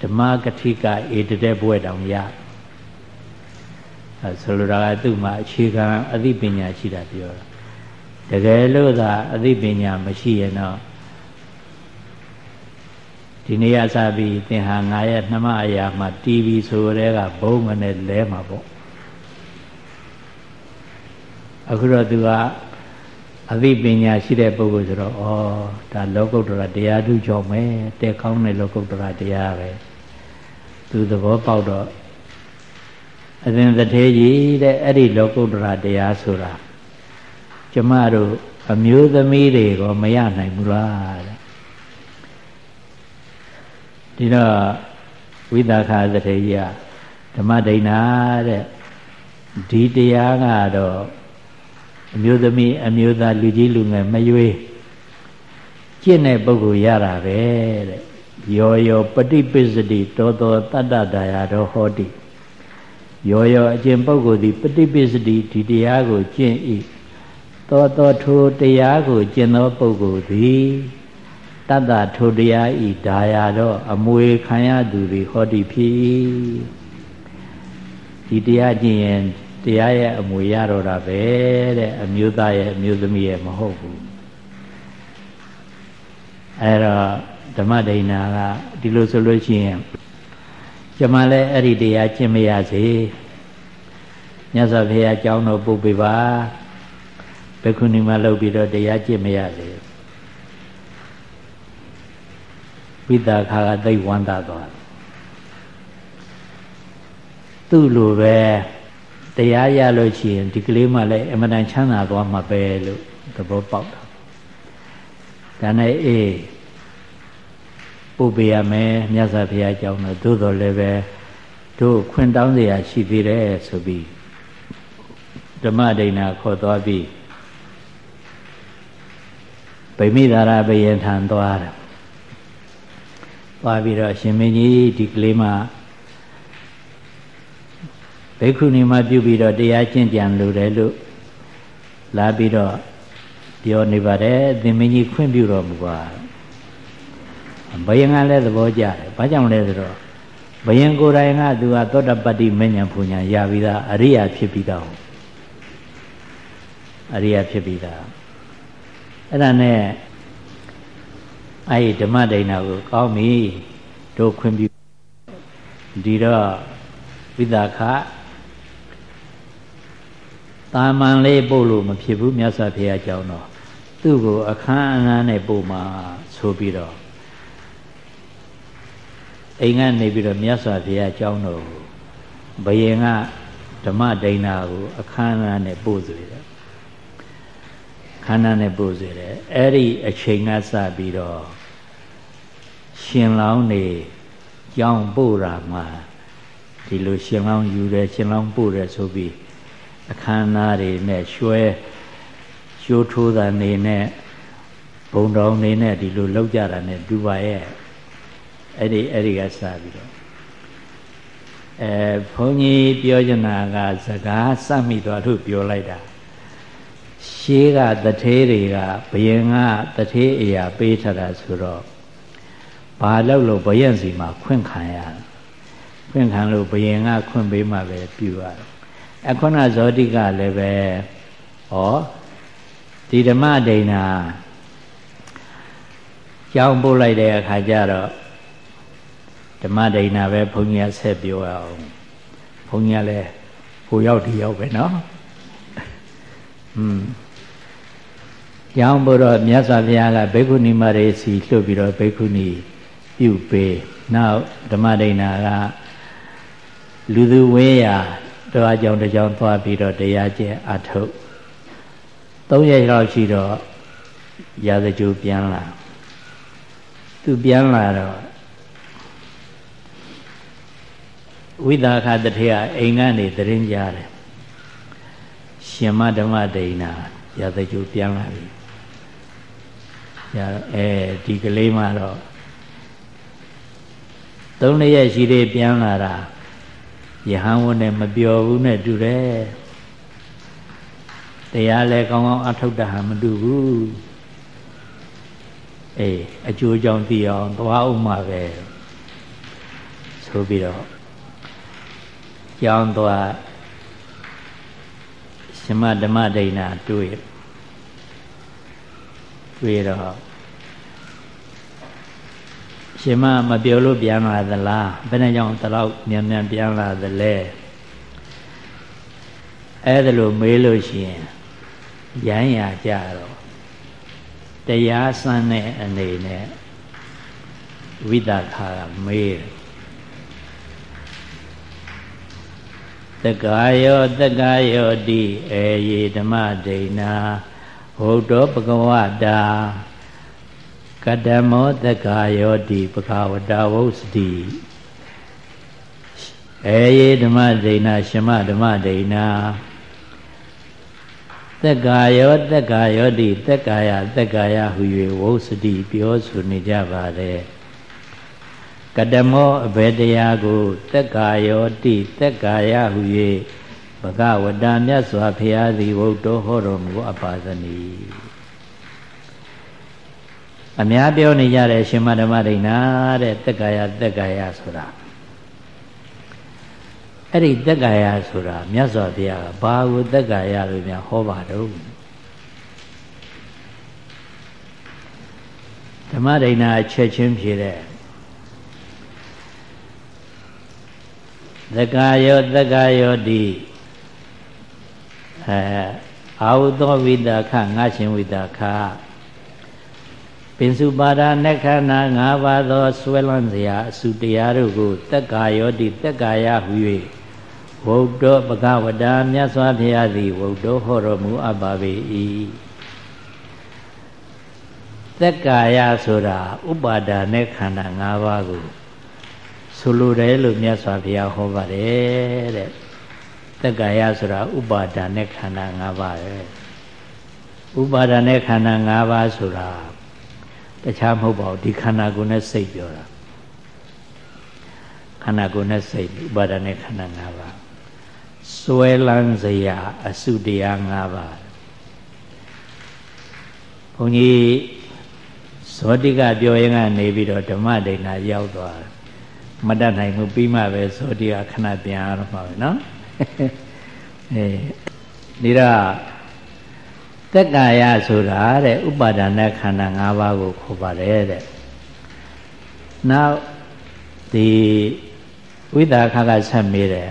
Speaker 1: ဓမ္မကတိကဧတတဲ့ဘွဲ့တောင်ရအဲ ဆိုလိုတာကသူ့မှာအခြေခံအသိပညာရှိတာပြောတာတကယ်လို့သာအသိပညာမရှိရင်တော့ဒီနေ့အစပြီးသင်ဟာငါရဲ့နှမအရာမှာတီးပြီးဆိုရဲကဘုံမနဲ့လဲမှာပေါ့အခုတော့သူကအသိပညာရှိတဲ့ပုဂ္ဂိုလ်ဆိုတော့ဩဒါလောကုတ္တရာတရားထုကြောင့်ပဲတဲ့ကောင်းတဲ့လောကုတ္တရာတရားပဲသူသဘောပေါက်တော့ အသင်တထေကြီးတဲ့အဲ့ဒီလောကုတ္တရာတရားဆိုတာကျမတို့အမျိုးသမီးတွေကမရနိုင်ဘူးလားတဲ့ဒီတော့ဝိသခာတထေကြီးကဓမ္မဒိဏတဲ့ဒီတရားကတော့အမျိုးသမီးအမျိုးသားလူကြီးလူငယ်မရွေးကျင့်တဲ့ပုဂ္ဂိုလ်ရတာပဲတဲ့ယောယောပฏิပစ္စတိတောတောတတ္တဒါယတော်ဟောတိ ယောယောအကျင့်ပုဂ္ဂိုလ်သည်ပฏิပစ္စတိဒီတရားကိုကျင့်၏သောသောထိုတရားကိုကျင့်သောပုဂ္ဂိုလ်သည်တတ္တထိုတရားဤဒါယာတော့အမွေခံရသူတွေဟောတိဖြစ်ဒီတရားကျင့်ရင်တရားရဲ့အမွေရတော့တာပဲတဲ့အမျိုးသားရဲ့အမျိုးသမီးရဲ့မဟုတ်ဘူးအဲ့တော့ဓမ္မဒိဏကဒီလိုဆိုလို့ရှိရင် ကျမလည်းအဲ့ဒီတရားကျင့်မရစေမြတ်စွာဘုရားအကြောင်းတော်ပုတ်ပေးပါဘယ်ခုနီမှလုပ်ပြီးတော့တရားကျင့်မရစေဝိတာခါကသိဝန္တာသွားသူ့လိုပဲတရားရလို့ရှိရင်ဒီကလေးမှလည်းအမတန်ချမ်းသာသွားမှာပဲလို့သဘောပေါက်တာဒါနဲ့အေး ပုပ်ပေးရမယ်မြတ်စွာဘုရားကြောင်းတော့သို့တော်လည်းပဲတို့ခွင့်တောင်းเสียရှိသေးတယ်ဆိုပြီးဓမ္မဒိဏခေါ်သွားပြီးဗိမိသာရဘယင်ထံသွားတယ်သွားပြီးတော့ရှင်မင်းကြီးဒီကလေးမှဘိက္ခုနီမပြုပြီးတော့တရားကျင့်ကြံလို့တယ်လို့လာပြီးတော့ပြောနေပါတယ်သင်မင်းကြီးခွင့်ပြုတော်မူပါ ဘယင်ကလည်းသဘောကျတယ်ဘာကြောင့်လဲဆိုတော့ဘယင်ကိုယ်တိုင်ကသူကသောတပတ္တိမဉ္ဇဉ်ပူညာရပြီးသားအရိယာဖြစ်ပြီးသားအရိယာဖြစ်ပြီးသားအဲ့ဒါနဲ့အဲ့ဒီဓမ္မဒိဏကိုကောင်းပြီတို့ခွင့်ပြုဒီတော့ဝိသခတာမန်လေးပို့လို့မဖြစ်ဘူးမြတ်စွာဘုရားကြောင်းတော့သူ့ကိုအခမ်းအနားနဲ့ပို့မှာဆိုပြီးတော့ အိမ်ကနေပြီးတော့မြတ်စွာဘုရားကြောင်းတော်ကိုဘယင်ကဓမ္မဒိဏကိုအခမ်းအနားနဲ့ပို့စေတယ်ခန္ဓာနဲ့ပို့စေတယ်အဲ့ဒီအချိန်ကစပြီးတော့ရှင်လောင်းနေကြောင်းပို့တာမှာဒီလိုရှင်လောင်းယူတယ်ရှင်လောင်းပို့တယ်ဆိုပြီးအခမ်းအနားတွေနဲ့ရွှဲရှိုးထိုးတာနေနဲ့ဘုံတော်နေနဲ့ဒီလိုလောက်ကြတာနဲ့ဒူပါရဲ့ အဲ့ဒီအဲ့ဒီကစပြီးတော့အဲဘုန်းကြီးပြောချင်တာကစကားစမိသွားလို့ပြောလိုက်တာရှေးကတထေးတွေကဘယင်ကတထေးအရာပေးထတာဆိုတော့ဘာလို့လို့ဘယင်စီမှာခွင့်ခံရခွင့်ခံလို့ဘယင်ကခွင့်ပေးမှပဲပြုရတယ်အခုနဇောတိကလည်းပဲဩဒီဓမ္မဒိဏကြောင်းပို့လိုက်တဲ့အခါကျတော့ ဓမ္မဒိဏပဲဘုန်းကြီးကဆက်ပြောအောင်ဘုန်းကြီးကလည်းဟိုရောက်ဒီရောက်ပဲเนาะอืมကြောင်းပို့တော့မြတ်စွာဘုရားကဘိက္ခုနီမရေစီလှုပ်ပြီးတော့ဘိက္ခုနီပြုပေးနောက်ဓမ္မဒိဏကလူသူဝေးရာတော့အကြောင်းတကြောင်းသွားပြီးတော့တရားကျင့်အထုတ်၃ရက်လောက်ရှိတော့ရာဇကြိုပြန်လာသူပြန်လာတော့ ဝိသခတထေကအိမ်ကနေတရင်ကြတယ်ရှင်မဓမ္မဒိဏရာဇကြိုပြန်လာပြီရအဲဒီကလေးမှတော့သုံးရက်ရှိသေးပြန်လာတာယဟန်ဝတ်နဲ့မပျော်ဘူးနဲ့တူတယ်တရားလည်းကောင်းကောင်းအထုတ်တာမတူဘူးအေးအကျိုးကြောင့်သိအောင်သွားဥမှာပဲဆိုပြီးတော့ ကြောင်းသွားရှင်မဓမ္မဒိဏတွေ့တွေ့တော့ရှင်မမပြောလို့ပြန်လာသလားဘယ်နဲ့ကြောင့်တလောက်မြန်မြန်ပြန်လာသလဲအဲ့ဒါလို့မေးလို့ရှိရင်ရိုင်းရကြတော့တရားစမ်းတဲ့အနေနဲ့ဝိသခာကမေးတယ် တက္ကာယောတက္ကာယောတိအေယေဓမ္မဒိဏဘုဒ္ဓဘဂဝတာကတမောတက္ကာယောတိဘဂဝတာဝုစတိအေယေဓမ္မဒိဏရှမဓမ္မဒိဏတက္ကာယောတက္ကာယောတိတက္ကာယတက္ကာယဟူ၍ဝုစတိပြောဆိုနေကြပါတယ် ကတမောအဘေတရားကိုတက်ကာယောတိတက်ကာယဟု၍ဘဂဝတ္တမြတ်စွာဘုရားသည်ဝုဒ္ဓဟောတော်မူအပါသနီအများပြောနေကြတယ်ရှင်မဓမ္မဒိဏတဲ့တက်ကာယတက်ကာယဆိုတာအဲ့ဒီတက်ကာယဆိုတာမြတ်စွာဘုရားကဘာကိုတက်ကာယလို့များဟောပါတော့ဓမ္မဒိဏချက်ချင်းဖြေတဲ့ သက္ကာယောသက္ကာယောတိအဲအာဟုသောဝိတာခငါရှင်ဝိတာခပင်စုပါဒနက္ခဏာ၅ပါးသောဆွဲလန်းစရာအစုတရားတို့ကိုတက္ကာယောတိတက္ကာယဟူ၍ဝုဒ္ဓပကဝတာမြတ်စွာဘုရားသည်ဝုဒ္ဓဟောတော်မူအပ်ပါ၏တက္ကာယဆိုတာဥပါဒာနဲ့ခန္ဓာ၅ပါးကို ဆိုလိုတယ်လို့မြတ်စွာဘုရားဟောပါတယ်တဲ့တက္ကာယဆိုတာဥပါဒာနဲ့ခန္ဓာ၅ပါးပဲဥပါဒာနဲ့ခန္ဓာ၅ပါးဆိုတာတခြားမဟုတ်ပါဘူးဒီခန္ဓာကိုယ်နဲ့စိတ်ပြောတာခန္ဓာကိုယ်နဲ့စိတ်ဥပါဒာနဲ့ခန္ဓာ၅ပါးစွဲလန်းစရာအစုတရား၅ပါးဘုန်းကြီးဇောတိကပြောရင်ကနေပြီးတော့ဓမ္မဒိဋ္ဌာရောက်သွားတယ် မတတ်နိုင်ဘူးပြီးမှပဲသောတိကခဏပြန်ရတော့မှာပဲเนาะအဲဒီတော့တက်ကာယဆိုတာတဲ့ဥပါဒณะခန္ဓာ၅ပါးကိုခေါ်ပါတယ်တဲ့နောက်ဒီဝိသခကဆက်မေးတယ်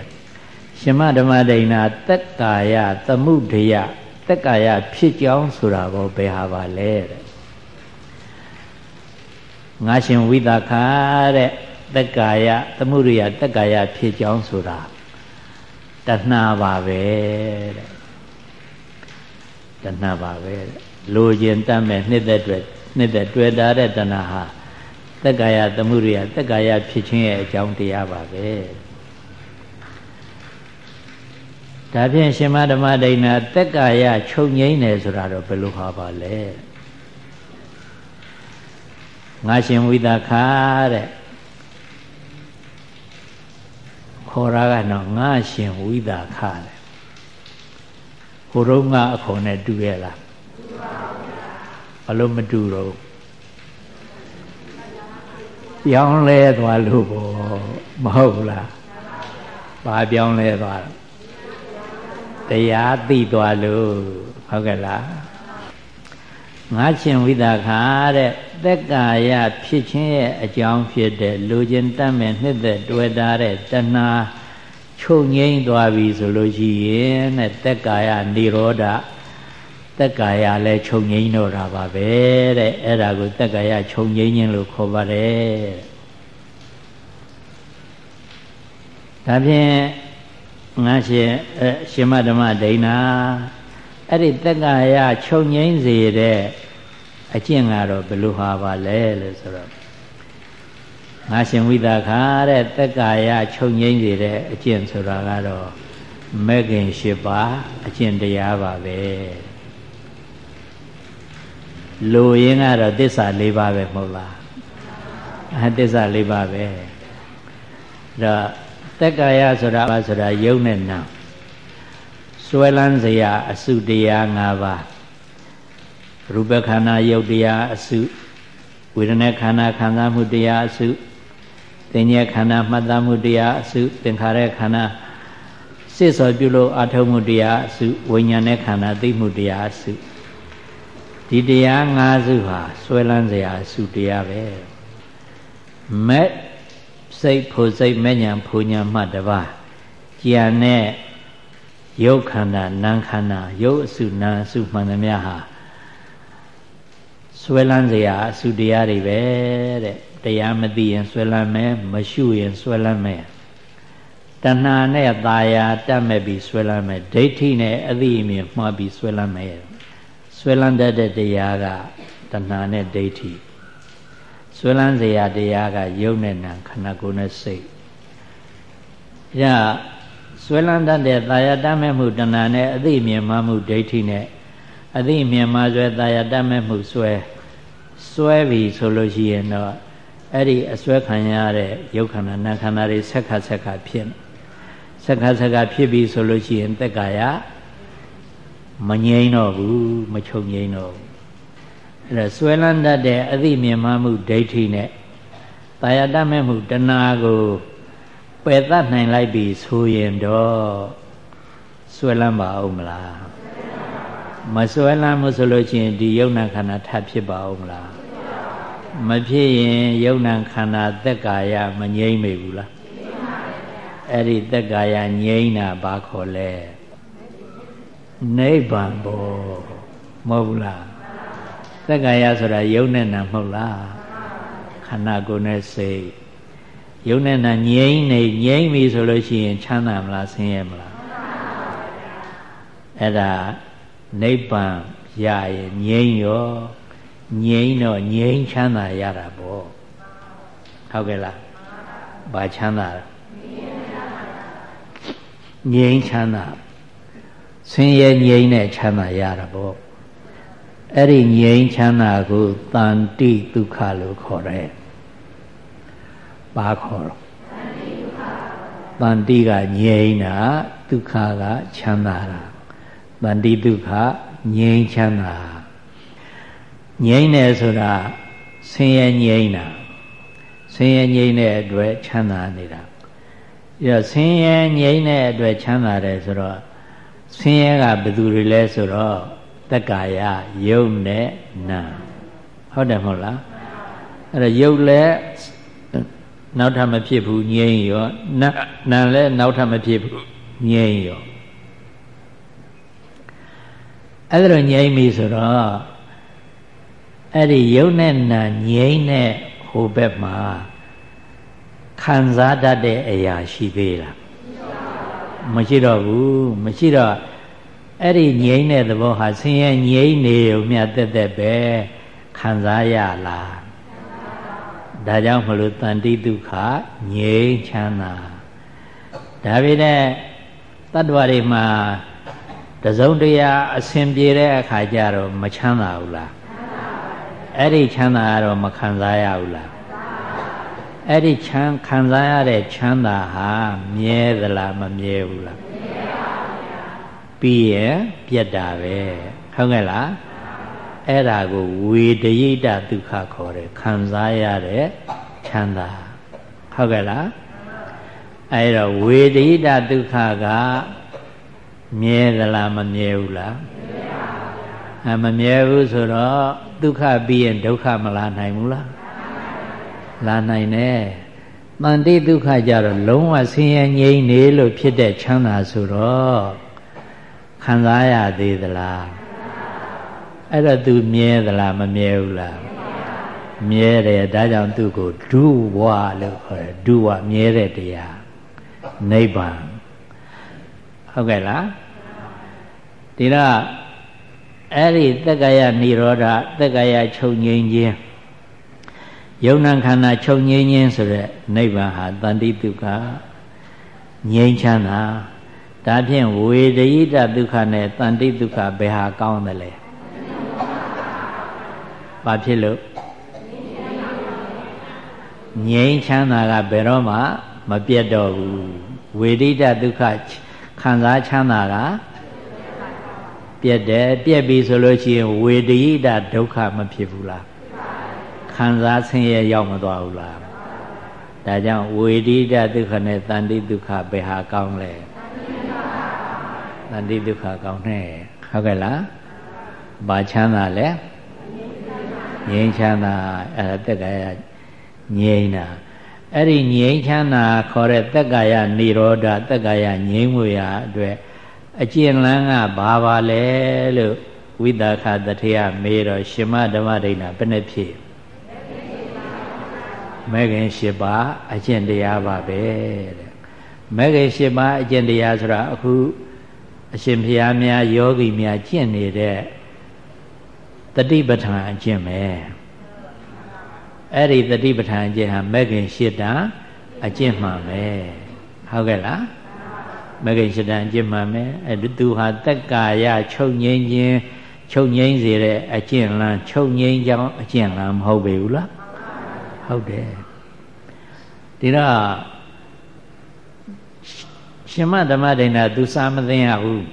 Speaker 1: ရှင်မဓမ္မဒိဏတက်ကာယသမှုဒယတက်ကာယဖြစ်ကြောင်းဆိုတာကိုဘယ်ဟာပါလဲတဲ့ငါရှင်ဝိသခတဲ့ တက်ကာယသမှုရိယတက်ကာယဖြစ်ကြောင်းဆိုတာတဏှာပါပဲတဲ့တဏှာပါပဲတဲ့လိုခြင်းတတ်မဲ့နှစ်သက်တွေ့နှစ်သက်တွေ့တာတဲ့တဏှာဟာတက်ကာယသမှုရိယတက်ကာယဖြစ်ခြင်းရဲ့အကြောင်းတရားပါပဲဒါဖြင့်ရှင်မဓမ္မဒိဏတက်ကာယချုပ်ငိမ့်တယ်ဆိုတာတော့ဘယ်လိုဟာပါလဲငါရှင်ဝိသခာတဲ့ ခေါ်တာကတော့ငါရှင်ဝိသာခတယ်ဟိုတော့ငါအခေါ်နဲ့တူရဲ့လားဘလို့မတူတော့ပြောင်းလဲသွားလို့ပေါ့မဟုတ်လားဘာပြောင်းလဲသွားတရားသိသွားလို့ဟုတ်ကဲ့လားငါရှင်ဝိသခာတဲ့ သက်ကာယဖြစ်ခြင်းရဲ့အကြောင်းဖြစ်တဲ့လူချင်းတတ်မဲ့နှစ်သက်တွေ့တာတဲ့တဏှာချုပ်ငိမ့်သွားပြီဆိုလို့ရှိရင်တဲ့သက်ကာယនិရောဓသက်ကာယလည်းချုပ်ငိမ့်တော့တာပါပဲတဲ့အဲ့ဒါကိုသက်ကာယချုပ်ငိမ့်ခြင်းလို့ခေါ်ပါတယ်ဒါဖြင့်ငါရှင်ရှင်မဓမ္မဒိဏအဲ့ဒီသက်ကာယချုပ်ငိမ့်စေတဲ့ အကျင့်ကတော့ဘယ်လိုဟာပါလဲလို့ဆိုတော့ငါရှင်ဝိသခာတဲ့တက်ကာယချုပ်ငိမ့်စေတဲ့အကျင့်ဆိုတာကတော့မဲ့ခင်၈ပါးအကျင့်တရားပါပဲလူရင်းကတော့သစ္စာ၄ပါးပဲမဟုတ်လားအဲသစ္စာ၄ပါးပဲဒါတက်ကာယဆိုတာဘာဆိုတာယုံနဲ့နာစွဲလန်းစရာအစုတရား၅ပါး ရူပခန္ဓာယုတ်တရားအစုဝေဒနာခန္ဓာခံစားမှုတရားအစုသင်္ညေခန္ဓာမှတ်သားမှုတရားအစုသင်္ခါရခန္ဓာစိတ်စောပြုလို့အထုံးမှုတရားအစုဝိညာဉ်နဲ့ခန္ဓာသိမှုတရားအစုဒီတရား၅စုဟာဆွဲလန်းစရာအစုတရားပဲမဲ့စိတ်ဖို့စိတ်မဲ့ညာဖူညာမှတပါကြံနဲ့ယုတ်ခန္ဓာနာမ်ခန္ဓာယုတ်အစုနာမ်အစုမှန်သမျှဟာ ဆွဲလန်းစရာအစုတရားတွေပဲတဲ့တရားမသိရင်ဆွဲလန်းမယ်မရှုရင်ဆွဲလန်းမယ်တဏှာနဲ့ตาယာတတ်မဲ့ပြီးဆွဲလန်းမယ်ဒိဋ္ဌိနဲ့အသိအမြင်မှားပြီးဆွဲလန်းမယ်ဆွဲလန်းတတ်တဲ့တရားကတဏှာနဲ့ဒိဋ္ဌိဆွဲလန်းစရာတရားကယုတ်နဲ့နာခန္ဓာကိုယ်နဲ့စိတ်အဲဆွဲလန်းတတ်တဲ့ตาယာတတ်မဲ့မှုတဏှာနဲ့အသိအမြင်မှားမှုဒိဋ္ဌိနဲ့ အသိအမြင်မှားဆွဲตาယာတတ်မဲ့မှုဆွဲဆွဲပြီဆိုလို့ရှိရင်တော့အဲ့ဒီအစွဲခံရတဲ့ယုတ်ခန္ဓာနာခန္ဓာတွေဆက်ခါဆက်ခါဖြစ်ဆက်ခါဆက်ခါဖြစ်ပြီဆိုလို့ရှိရင်တက်ကာယမငြိမ်းတော့ဘူးမချုပ်ငြိမ်းတော့ဘူးအဲ့ဒါဆွဲလန်းတတ်တဲ့အသိမြင်မှမှုဒိဋ္ဌိနဲ့တာယတမဲ့မှုတဏှာကိုပယ်တတ်နိုင်လိုက်ပြီဆိုရင်တော့ဆွဲလန်းပါအောင်မလား မဆွဲလန်းမှုဆိုလို့ချင်းဒီယုံနာခန္ဓာထပ်ဖြစ်ပါအောင်မလားမဖြစ်ရင်ယုံနာခန္ဓာသက်ကာယမငြိမ့်မေဘူးလားအဲ့ဒီသက်ကာယငြိမ့်တာဘာခေါ်လဲနိဗ္ဗာန်ဘောမဟုတ်ဘူးလားသက်ကာယဆိုတာယုံနဲ့နာမဟုတ်လားခန္ဓာကိုယ်နဲ့စိတ်ယုံနဲ့နာငြိမ့်နေငြိမ့်ပြီဆိုလို့ရှိရင်ချမ်းသာမလားဆင်းရဲမလားအဲ့ဒါ နိဗ္ဗာန်ရရင်ငြိမ့်ရောငြိမ့်တော့ငြိမ့်ချမ်းသာရတာပေါ့ဟုတ်ကဲ့လားဘာချမ်းသာငြိမ့်ချမ်းသာဆင်းရဲငြိမ့်နဲ့ချမ်းသာရတာပေါ့အဲ့ဒီငြိမ့်ချမ်းသာကိုတန်တိဒုက္ခလို့ခေါ်တယ်ဘာခေါ်တော့တန်တိကငြိမ့်တာဒုက္ခကချမ်းသာတာ တန်တိဒုက္ခငြိမ့်ချမ်းသာငြိမ့်တယ်ဆိုတာဆင်းရဲငြိမ့်တာဆင်းရဲငြိမ့်တဲ့အတွက်ချမ်းသာနေတာအဲတော့ဆင်းရဲငြိမ့်တဲ့အတွက်ချမ်းသာတယ်ဆိုတော့ဆင်းရဲကဘယ်သူတွေလဲဆိုတော့တက္ကာယယုတ်နဲ့နာဟုတ်တယ်မဟုတ်လားအဲ့တော့ယုတ်လည်းနောက်ထပ်မဖြစ်ဘူးငြိမ့်ရောနာနာလည်းနောက်ထပ်မဖြစ်ဘူးငြိမ့်ရော အဲ့ဒါငြိမ့်ပြီဆိုတော့အဲ့ဒီယုံနဲ့နာငြိမ့်တဲ့ဟိုဘက်မှာခံစားတတ်တဲ့အရာရှိသေးလားမရှိတော့ဘူးမရှိတော့အဲ့ဒီငြိမ့်တဲ့သဘောဟာဆင်းရဲငြိမ့်နေုံမြတ်တက်တက်ပဲခံစားရလားဒါကြောင့်မလို့တန်တိဒုက္ခငြိမ့်ချမ်းသာဒါပေမဲ့တတ္တဝါတွေမှာ တစုံတရာအစဉ်ပြေတဲ့အခါကျတော့မချမ်းသာဘူးလားအဲ့ဒီချမ်းသာကတော့မခံစားရဘူးလားအဲ့ဒီချမ်းခံစားရတဲ့ချမ်းသာဟာမြဲသလားမမြဲဘူးလားမြဲပါဗျာပြီးရင်ပြက်တာပဲဟုတ်ကဲ့လားအဲ့ဒါကိုဝေဒယိတဒုက္ခခေါ်တယ်ခံစားရတဲ့ချမ်းသာဟုတ်ကဲ့လားအဲ့တော့ဝေဒယိတဒုက္ခက မြဲသလားမမြဲဘူးလားမြဲပါဗျာအမမြဲဘူးဆိုတော့ဒုက္ခပြီးရင်ဒုက္ခမလာနိုင်ဘူးလားလာနိုင်တယ်တန်တိဒုက္ခကြတော့လုံးဝဆင်းရဲငြိမ်းနေလို့ဖြစ်တဲ့ချမ်းသာဆိုတော့ခံစားရသေးသလားအဲ့တော့ तू မြဲသလားမမြဲဘူးလားမြဲတယ်ဒါကြောင့်သူ့ကိုဒုဝလို့ခေါ်တယ်ဒုဝမြဲတဲ့တရားနိဗ္ဗာန်ဟုတ်ကဲ့လား ဒီတော့အဲ့ဒီတက္ကရာនិရောဓတက္ကရာချုပ်ငြိမ်းခြင်းယုံ nant ခန္ဓာချုပ်ငြိမ်းခြင်းဆိုတဲ့နိဗ္ဗာန်ဟာတန်တိဒုက္ခငြိမ်းချမ်းသာဒါဖြင့်ဝေဒိတဒုက္ခနဲ့တန်တိဒုက္ခဘယ်ဟာကောင်းတယ်လဲဘာဖြစ်လို့ငြိမ်းချမ်းသာကဘယ်တော့မှ မပြတ်တော့ဘူးဝေဒိတဒုက္ခခံစားချမ်းသာက ပြက်တယ်ပြက်ပြီဆိုလို့ရှိရင်ဝေဒိတဒုက္ခမဖြစ်ဘူးလားခံစားဆင်းရဲရောက်မသွားဘူးလားဒါကြောင့်ဝေဒိတဒုက္ခနဲ့တန်တိဒုက္ခဘယ်ဟာကောင်းလဲတန်တိဒုက္ခကောင်းနဲ့ဟုတ်ကဲ့လားဘာချမ်းသာလဲငြိမ်းချမ်းသာအဲ့ဒါတက်ကြရငြိမ်းတာအဲ့ဒီငြိမ်းချမ်းသာခေါ်တဲ့တက်ကာယនិရောဓတက်ကာယငြိမ်းမှုရာအတွက် အကျင့်လန်းကဘာပါလဲလို့ဝိသခတထေယမေးတော့ရှင်မဓမ္မဒိဋ္ဌာဘယ်နှဖြစ်မဲခင်၈ပါးအကျင့်တရားပါပဲတဲ့မဲခင်၈ပါးအကျင့်တရားဆိုတာအခုအရှင်ဘုရားများယောဂီများကျင့်နေတဲ့တတိပဋ္ဌာန်အကျင့်ပဲအဲ့ဒီတတိပဋ္ဌာန်အကျင့်ဟာမဲခင်၈တာအကျင့်မှန်ပဲဟုတ်ကဲ့လား မဲခင်၈တာအကျင့်မှန်ပဲအဲ့ဒီသူဟာတက်ကာယချုပ်ငိမ့်ခြင်းချုပ်ငိမ့်စေတဲ့အကျင့်လန်းချုပ်ငိမ့်ကြောင်းအကျင့်လန်းမဟုတ်ပေဘူးလားဟုတ်တယ်ဒီတော့ရှင်မဓမ္မဒိဏသူစာမသိရဘူး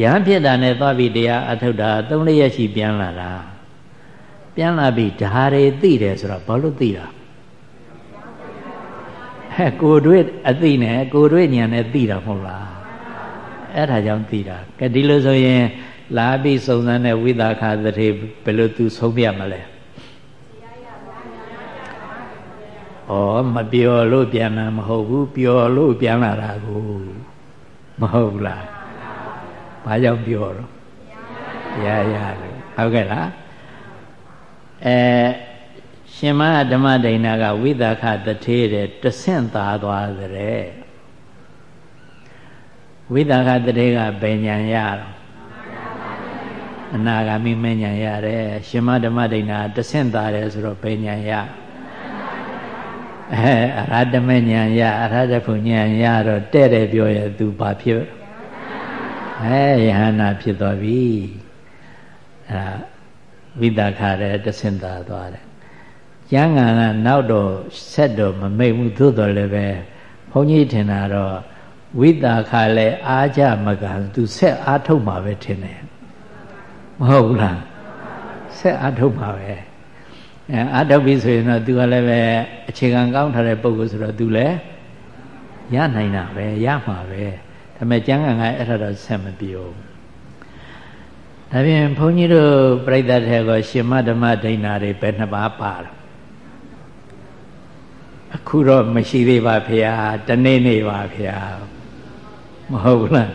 Speaker 1: ရဟန်းဖြစ်တာနဲ့သွားပြီးတရားအထုတ်တာ၃လရက်ရှိပြန်လာတာပြန်လာပြီးဓာရီသိတယ်ဆိုတော့ဘာလို့သိတာ ဟဲ့ကိုတွေ့အသိနဲ့ကိုတွေ့ဉာဏ်နဲ့သိတာမဟုတ်လားအဲ့ဒါကြောင့်သိတာကဲဒီလိုဆိုရင်လာပြီးစုံစမ်းတဲ့ဝိသခာသတိဘယ်လိုသူဆုံးပြမလဲဩမပြောလို့ပြန်လာမဟုတ်ဘူးပြောလို့ပြန်လာတာကိုမဟုတ်လားဘာကြောင့်ပြောတော့ရရလို့ဟုတ်ကဲ့လားအဲ ရှင်မဓမ္မဒိဏကဝိသခတထေတဲ့တဆင့်သားသွားတဲ့ဝိသခတထေကဘယ်ညာရတော့အနာဂါမိမညာရတယ်ရှင်မဓမ္မဒိဏတဆင့်သားတယ်ဆိုတော့ဘယ်ညာရအဲအရဟတမညာရအရဟတဖုညာရတော့တဲ့တယ်ပြောရသူဘာဖြစ်အဲယဟနာဖြစ်သွားပြီအဲဝိသခါတဲ့တဆင့်သာသွားတယ် ကျမ်းဂန်ကနောက်တော့ဆက်တော့မမိတ်ဘူးသို့တော်လည်းပဲဘုန်းကြီးထင်တာတော့ဝိသခါလည်းအားကြမကန်သူဆက်အားထုတ်မှာပဲထင်တယ်မဟုတ်ဘူးလားဆက်အားထုတ်မှာပဲအဲအားထုတ်ပြီဆိုရင်တော့သူကလည်းပဲအခြေခံကောင်းထားတဲ့ပုံကိုဆိုတော့ तू လည်းရနိုင်တာပဲရမှာပဲဒါပေမဲ့ကျမ်းဂန်ကအဲ့ဒါတော့ဆက်မပြောဒါပြင်ဘုန်းကြီးတို့ပြိဿတဲ့ကောရှင်မဓမ္မဒိဏတွေဘယ်နှပါပါတော့ အခုတော့မရှိသေးပါဖေဟာတနေ့နေ့ပါဖေဟာမဟုတ်ဘူးလား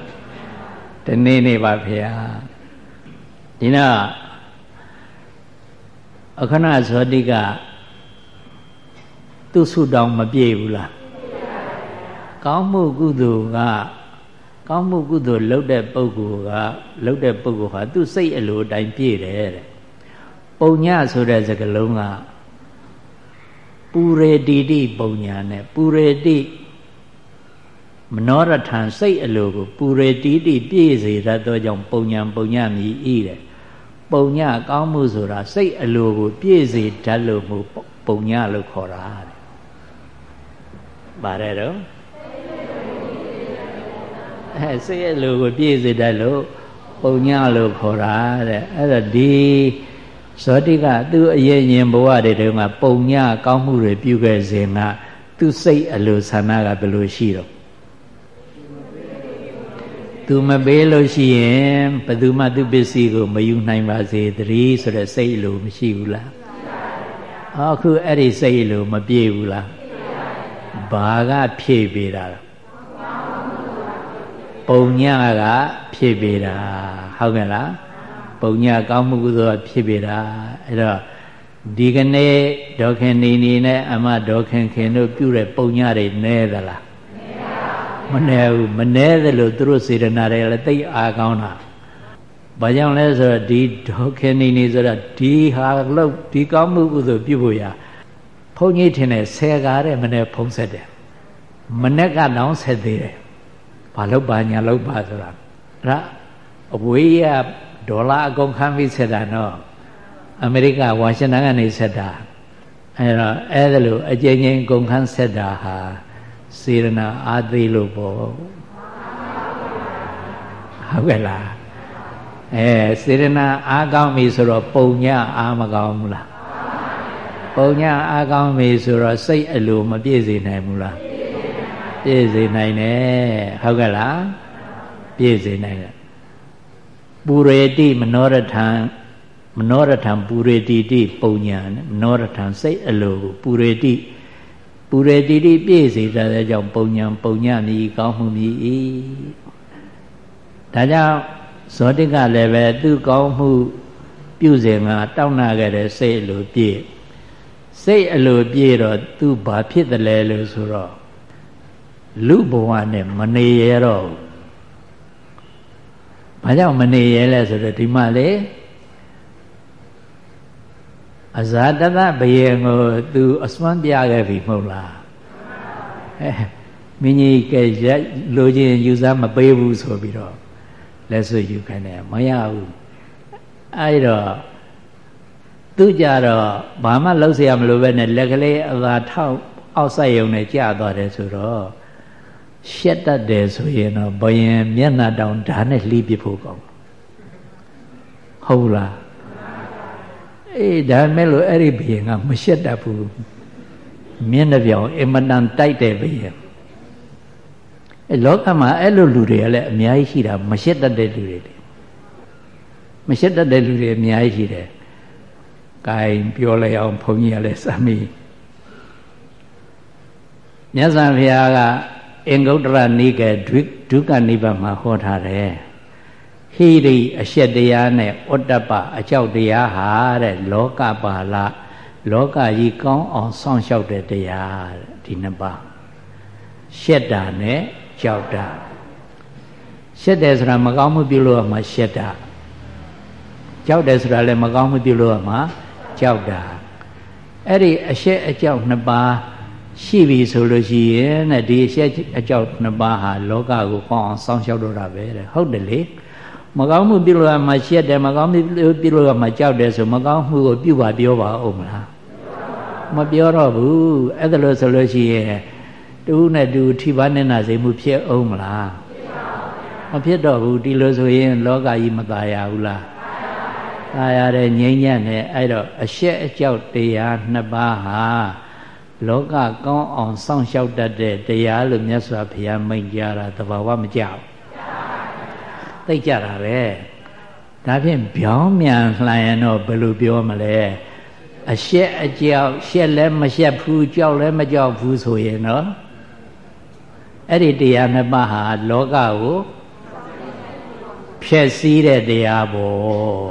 Speaker 1: တနေ့နေ့ပါဖေဟာဒီတော့အခဏဇောတိကသူ့ဆုတောင်းမပြေဘူးလားကောင်းမှုကုသိုလ်ကကောင်းမှုကုသိုလ်လုပ်တဲ့ပုဂ္ဂိုလ်ကလုပ်တဲ့ပုဂ္ဂိုလ်ဟာသူ့စိတ်အလိုအတိုင်းပြည့်တယ်တဲ့ပုံညဆိုတဲ့စကားလုံးက ပူရေတိတိပုံညာနဲ့ပူရေတိမနောရထံစိတ်အလိုကိုပူရေတိတိပြည့်စေတတ်သောကြောင့်ပုံညာပုံညာမြည်ဤတဲ့ပုံညာကောင်းမှုဆိုတာစိတ်အလိုကိုပြည့်စေတတ်လို့မို့ပုံညာလို့ခေါ်တာတဲ့ပါတယ်တော့အဲစိတ်အလိုကိုပြည့်စေတတ်လို့ပုံညာလို့ခေါ်တာတဲ့အဲ့ဒါဒီ ဇောတိကသူ့အရေးရင်ဘဝတွေတုန်းကပုံညာကောင်းမှုတွေပြုခဲ့စဉ်ကသူ့စိတ်အလိုဆန္ဒကဘယ်လိုရှိတော့သူမပေးလို့ရှိရင်ဘယ်သူမှသူပစ္စည်းကိုမယူနိုင်ပါစေတည်းဆိုတဲ့စိတ်လိုမရှိဘူးလားအခုအဲ့ဒီစိတ်လိုမပြေဘူးလားဘာကဖြည့်ပေးတာပုံညာကဖြည့်ပေးတာဟုတ်ကဲ့လား ပုံညာကောင်းမှုကုသိုလ်ဖြစ်ပေတာအဲ့တော့ဒီကနေ့ဒေါခင်နေနေနဲ့အမဒေါခင်ခင်တို့ပြုတဲ့ပုံညာတွေနဲသလားမနဲဘူးမနဲသလိုသူတို့စေတနာတွေလည်းတိတ်အားကောင်းတာဘာကြောင့်လဲဆိုတော့ဒီဒေါခင်နေနေဆိုတော့ဒီဟာလို့ဒီကောင်းမှုကုသိုလ်ပြုဖို့ရဘုန်းကြီးထင်တယ်ဆယ်ကားတဲ့မနေ့ဖုံးဆက်တယ်မနေ့ကတောင်းဆက်သေးတယ်ဘာလို့ပါညာလို့ပါဆိုတာအဲ့အဝေးရ ဒေါ်လာအကုန်ခန်းပြီးဆက်တာနော်အမေရိကဝါရှင်တန်ကနေဆက်တာအဲတော့အဲ့ဒါလို့အကျဉ်းချင်းကုန်ခန်းဆက်တာဟာစေရနာအာသေးလို့ပေါ့ဟုတ်ကဲ့လားအဲစေရနာအားကောင်းပြီဆိုတော့ပုံညအားမကောင်းဘူးလားပုံညအားကောင်းပြီဆိုတော့စိတ်အလိုမပြည့်စေနိုင်ဘူးလားပြည့်စေနိုင်တယ်ဟုတ်ကဲ့လားပြည့်စေနိုင်တယ် ပူရေတိမနောရထံမနောရထံပူရေတိတိပုံညာမနောရထံစိတ်အလိုကိုပူရေတိပူရတိတိပြည့်စေတဲ့ကြောင့်ပုံညာပုံညမြည်ကောင်းမှုမြည်၏ဒါကြောင့်ဇောတိကလည်းပဲသူကောင်းမှုပြုစဉ်ကတောင်းနာခဲ့တဲ့စိတ်အလိုပြည့်စိတ်အလိုပြည့်တော့သူဘာဖြစ်တယ်လဲလို့ဆိုတော့လူဘဝနဲ့မနေရတော့ဘာ ကြောင့်မနေရလဲဆိုတော့ဒီမှာလေအဇာတတဘယင်ကိုသူအစွမ်းပြခဲ့ပြီမဟုတ်လားအဲမင်းကြီးကလိုချင်ယူစားမပေးဘူးဆိုပြီးတော့လက်ဆွယူခိုင်းတယ်မရဘူးအဲ့တော့သူကြတော့ဘာမှလှုပ်เสียမလို့ပဲနဲ့လက်ကလေးအသာထောက်အောက်ဆိုင်ုံနဲ့ကြာသွားတယ်ဆိုတော့ ရှက်တတ်တယ်ဆိုရင်တော့ဘယင်မျက်နှာတောင်ဓာနဲ့လှီးပစ်ဖို့ကောင်းဟုတ်လားအေးဒါမဲ့လို့အဲ့ဒီဘယင်ကမရှက်တတ်ဘူးမျက်နှာပြောင်အင်မတန်တိုက်တယ်ဘယင်အဲလောကမှာအဲ့လိုလူတွေကလည်းအများကြီးရှိတာမရှက်တတ်တဲ့လူတွေမရှက်တတ်တဲ့လူတွေအများကြီးရှိတယ်။ဂိုင်းပြောလိုက်အောင်ဘုန်းကြီးကလည်းစမ်းမိမြတ်စွာဘုရားက အင်္ဂုတ္တရနိကေဒုက္ခနိဗ္ဗာန်မှာဟောထားတယ်။ဟိရိအရှက်တရားနဲ့ဩတ္တပအကြောက်တရားဟာတဲ့လောကပါဠလောကကြီးကောင်းအောင်စောင့်ရှောက်တဲ့တရားတဲ့ဒီနှစ်ပါးရှက်တာနဲ့ကြောက်တာရှက်တယ်ဆိုတာမကောင်းမှုပြုလို့မှရှက်တာကြောက်တယ်ဆိုတာလည်းမကောင်းမှုပြုလို့မှကြောက်တာအဲ့ဒီအရှက်အကြောက်နှစ်ပါး ရှိပြီဆိုလို့ရှိရင်တဲ့ဒီအရှက်အကြောက်နှစ်ပါးဟာလောကကိုကောင်းအောင်စောင့်ရှောက်တော့တာပဲတဲ့ဟုတ်တယ်လေမကောင်းမှုပြုလို့မှရှက်တယ်မကောင်းမှုပြုလို့မှကြောက်တယ်ဆိုမကောင်းမှုကိုပြုပါပြောပါဦးမလားမပြောတော့ဘူးအဲ့ဒါလို့ဆိုလို့ရှိရင်တူနဲ့တူထိပါနဲ့နာစိမှုဖြစ်အောင်မလားမဖြစ်တော့ဘူးဒီလိုဆိုရင်လောကကြီးမตายရဘူးလားตายရတဲ့ငြိမ်းချမ်းတဲ့အဲ့တော့အရှက်အကြောက်တရားနှစ်ပါးဟာ လောကကောင်းအောင်စောင့်ရှောက်တတ်တဲ့တရားလို့မြတ်စွာဘုရားမိန့်ကြတာတဘာဝမကြောက်သိကြတာပဲဒါဖြင့်ဗျောင်းမြန်လှန်ရင်တော့ဘယ်လိုပြောမလဲအရှက်အကြောက်ရှက်လည်းမရှက်ဘူးကြောက်လည်းမကြောက်ဘူးဆိုရင်တော့အဲ့ဒီတရားနှစ်ပါးဟာလောကကိုဖြည့်စည်းတဲ့တရားပေါ့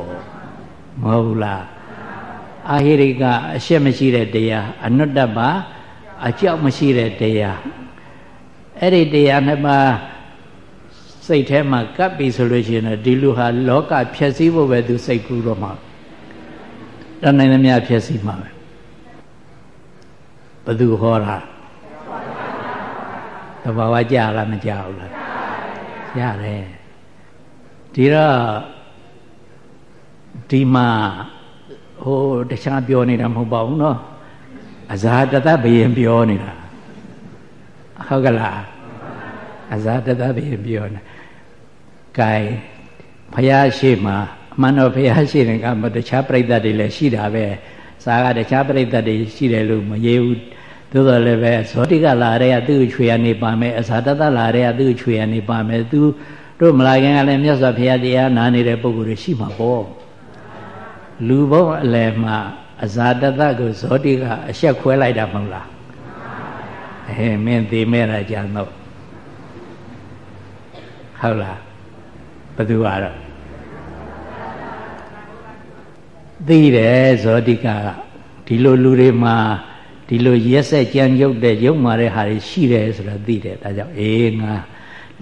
Speaker 1: မဟုတ်လား အာဟိရိကအရှက်မရှိတဲ့တရားအနုတ္တပအကြောက်မရှိတဲ့တရားအဲ့ဒီတရားနှစ်ပါးစိတ်ထဲမှာကပ်ပြီဆိုလို့ရှိရင်ဒီလူဟာလောကဖြည့်စည်းဖို့ပဲသူစိတ်ကူးတော့မှာတဏ္ဍာမဖြည့်စည်းမှာပဲဘသူဟောတာသဘာဝကြလားမကြဘူးလားရတယ်ဒီတော့ဒီမှာ ဟိုတခြားပြောနေတာမဟုတ်ပါဘူးเนาะအဇာတတဘယင်ပြောနေတာဟုတ်ကလားအဇာတတဘယင်ပြောနေကဲဖယားရှိမှာအမှန်တော့ဖယားရှိတယ်ကမတခြားပြိဿတွေလည်းရှိတာပဲစာကတခြားပြိဿတွေရှိတယ်လို့မရေးဘူးသို့တော်လည်းပဲဇောတိကလာတဲ့ကသူ့ချွေရနေပါမယ်အဇာတတလာတဲ့ကသူ့ချွေရနေပါမယ်သူတို့မလာခင်ကလည်းမြတ်စွာဘုရားတရားနာနေတဲ့ပုဂ္ဂိုလ်တွေရှိမှာပေါ့ လူဘုံအလယ်မှာအဇာတတကိုဇောတိကအရှက်ခွဲလိုက်တာမဟုတ်လားအဲမင်းသိမဲ့တာကြံတော့ဟုတ်လားဘသူကတော့သိတယ်ဇောတိကဒီလိုလူတွေမှာဒီလိုရက်ဆက်ကြံရုပ်တဲ့ရုပ်မာတဲ့ဟာတွေရှိတယ်ဆိုတာသိတယ်ဒါကြောင့်အေးငါ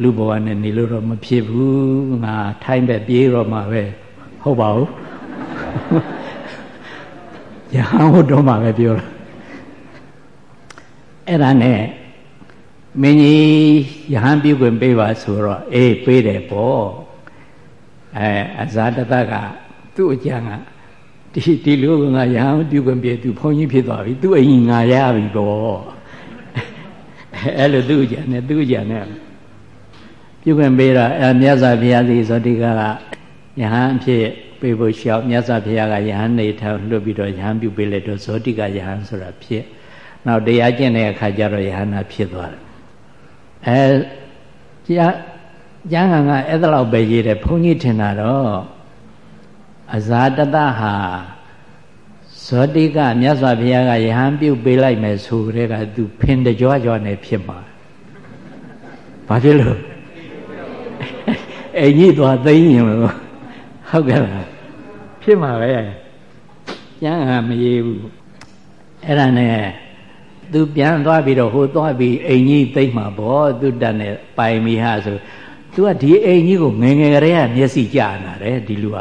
Speaker 1: လူဘဝနဲ့နေလို့တော့မဖြစ်ဘူးငါထိုင်းပဲပြေးတော့မှာပဲဟုတ်ပါဘူး ရဟန်းဟုတ်တော့မှာပဲပြောတာအဲ့ဒါနဲ့မင်းကြီးယဟန်ပြုခွင့်ပေးပါဆိုတော့အေးပေးတယ်ပေါ့အဲအဇာတတကသူ့အကြံကဒီဒီလူကငါယဟန်ပြုခွင့်ပေးသူဘုန်းကြီးဖြစ်သွားပြီသူ့အရင်ငါရပြီပေါ့အဲ့လိုသူ့အကြံနဲ့သူ့အကြံနဲ့ပြုခွင့်ပေးတော့အဲမြတ်စွာဘုရားသည်ဇောတိကကယဟန်ဖြစ် ပေးဖို့ရှောက်မြတ်စွာဘုရားကယဟန်နေထောင်လွတ်ပြီးတော့ယဟန်ပြုပေးလိုက်တော့ဇောတိကယဟန်ဆိုတာဖြစ်နောက်တရားကျင့်တဲ့အခါကျတော့ယဟနာဖြစ်သွားတယ်အဲကြာကျမ်းဂန်ကအဲ့ဒါလောက်ပဲရေးတယ်ဘုန်းကြီးထင်တာတော့အဇာတတဟာဇောတိကမြတ်စွာဘုရားကယဟန်ပြုတ်ပေးလိုက်မယ်ဆိုတဲ့ကသူဖင်တကြွကြွနဲ့ဖြစ်မှာဘာဖြစ်လို့အိမ်ကြီးသွားသိရင်လို့ ဟုတ်ကဲ့လားဖြစ်မှာပဲကျမ်းဟာမရေးဘူးအဲ့ဒါနဲ့သူပြန်သွားပြီးတော့ဟိုသွားပြီးအိမ်ကြီးသိမ့်မှာပေါ့သူတတ်နဲ့ပိုင်မိဟာဆိုသူကဒီအိမ်ကြီးကိုငငယ်ကလေးကမျက်စိကြာနာတယ်ဒီလူက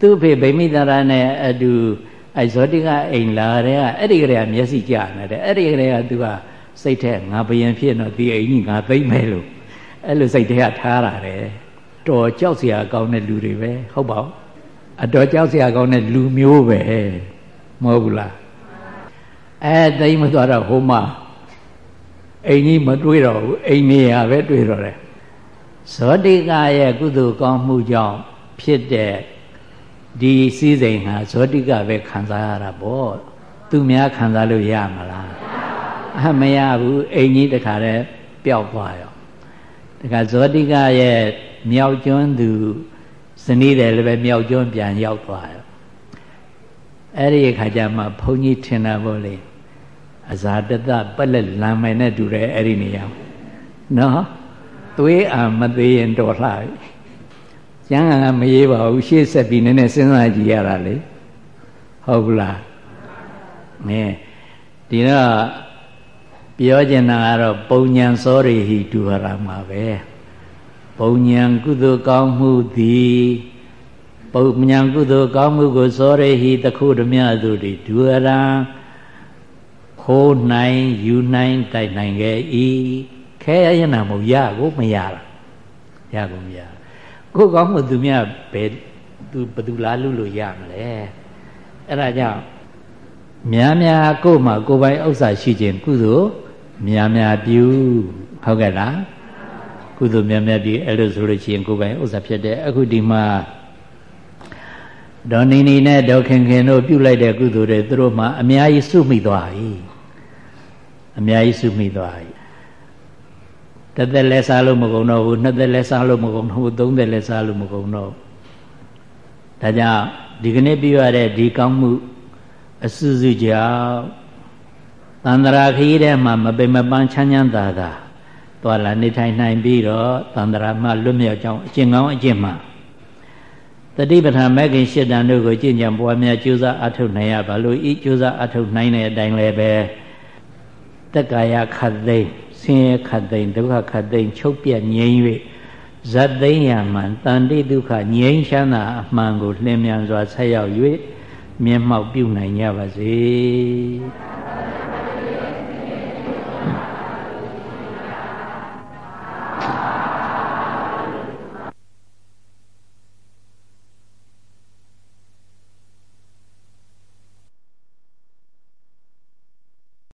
Speaker 1: သူ့ဖေဗိမိတရာနဲ့အတူအဲဇောတိကအိမ်လာတဲ့ကအဲ့ဒီကလေးကမျက်စိကြာနေတယ်အဲ့ဒီကလေးကသူကစိတ်ထဲငါဘယံဖြစ်တော့ဒီအိမ်ကြီးငါသိမ့်မယ်လို့အဲ့လိုစိတ်ထဲကထားတာတယ် တော်ကြောက်စရာကောင်းတဲ့လူတွေပဲဟုတ်ပါဘူးအတော်ကြောက်စရာကောင်းတဲ့လူမျိုးပဲမဟုတ်ဘူးလားအဲတိမ်မသွားတော့ဟိုမှာအိမ်ကြီးမတွေးတော့ဘူးအိမ်နေရပဲတွေးတော့တယ်ဇောတိကရဲ့ကုသိုလ်ကောင်းမှုကြောင့်ဖြစ်တဲ့ဒီစည်းစိမ်ဟာဇောတိကပဲခံစားရတာပေါ့သူများခံစားလို့ရမလားအမရဘူးအိမ်ကြီးတခါတည်းပျောက်သွားရောတခါဇောတိကရဲ့ မြောက်ကျွန်းသူဇနီးတယ်လည်းပဲမြောက်ကျွန်းပြန်ရောက်သွားရောအဲ့ဒီအခါကျမှဘုန်းကြီးထင်တာပေါ့လေအဇာတတပက်လက်လမ်းမယ်နဲ့တူတယ်အဲ့ဒီနေရာနော်သွေးအာမသေးရင်တော်လှပြီကျမ်းဂန်ကမရေးပါဘူးရှေ့ဆက်ပြီးနည်းနည်းစဉ်းစားကြည့်ရတာလေဟုတ်ဘူးလားမင်းဒီတော့ပြောကျင်တာကတော့ပုံညာစောရိဟိတူဟရမှာပဲ ပုံညာကုသိုလ်ကောင်းမှုသည်ပုံညာကုသိုလ်ကောင်းမှုကိုစောရိဟိတခုဓမြသူတွေဒူရံခိုးနိုင်ယူနိုင်တိုက်နိုင်ခဲ့ဤခဲရရနာမဟုတ်ရကိုမရတာရကိုမရကိုကောင်းမှုသူများဘယ်သူဘသူလားလူလို့ရမလဲအဲ့ဒါကြောင့်များများကို့မှာကိုယ်ပိုင်ဥစ္စာရှိခြင်းကုသိုလ်များများပြုဟုတ်ကဲ့လား ကုသိုလ်များများပြုအဲ့လိုဆိုလို့ရှိရင်ကိုယ်ပိုင်ဥစ္စာဖြစ်တယ်အခုဒီမှာဒေါ်နီနီနဲ့ဒေါ်ခင်ခင်တို့ပြုလိုက်တဲ့ကုသိုလ်တွေသူတို့မှအများကြီးစုမိသွားပြီအများကြီးစုမိသွားပြီတသက်လဲစားလို့မကုန်တော့ဘူးနှစ်သက်လဲစားလို့မကုန်တော့ဘူးသုံးသက်လဲစားလို့မကုန်တော့ဒါကြောင့်ဒီကနေ့ပြရတဲ့ဒီကောင်းမှုအစုစုကြောင့်သန္တရာခရီးထဲမှာမပိမပန်းချမ်းချမ်းသာသာ သွာလာနေထိုင်နိုင်ပြီးတော့သန္တရာမှလွတ်မြောက်ကြောင်းအကျင့်ကောင်းအကျင့်မှတတိပဋ္ဌာန်မဲ့ခင်ရှစ်တန်တို့ကိုကျင့်ကြံပွားများကြိုးစားအထုတ်နိုင်ရပါလို့ဤကြိုးစားအထုတ်နိုင်တဲ့အတိုင်းလည်းပဲတက္ကာယခတ်သိမ်းဆင်းရဲခတ်သိမ်းဒုက္ခခတ်သိမ်းချုပ်ပြတ်ငြိမ်း၍ဇတ်သိမ်းရမှန်တန်တိဒုက္ခငြိမ်းချမ်းသာအမှန်ကိုလင်းမြန်စွာဆက်ရောက်၍မျက်မှောက်ပြုနိုင်ကြပါစေ။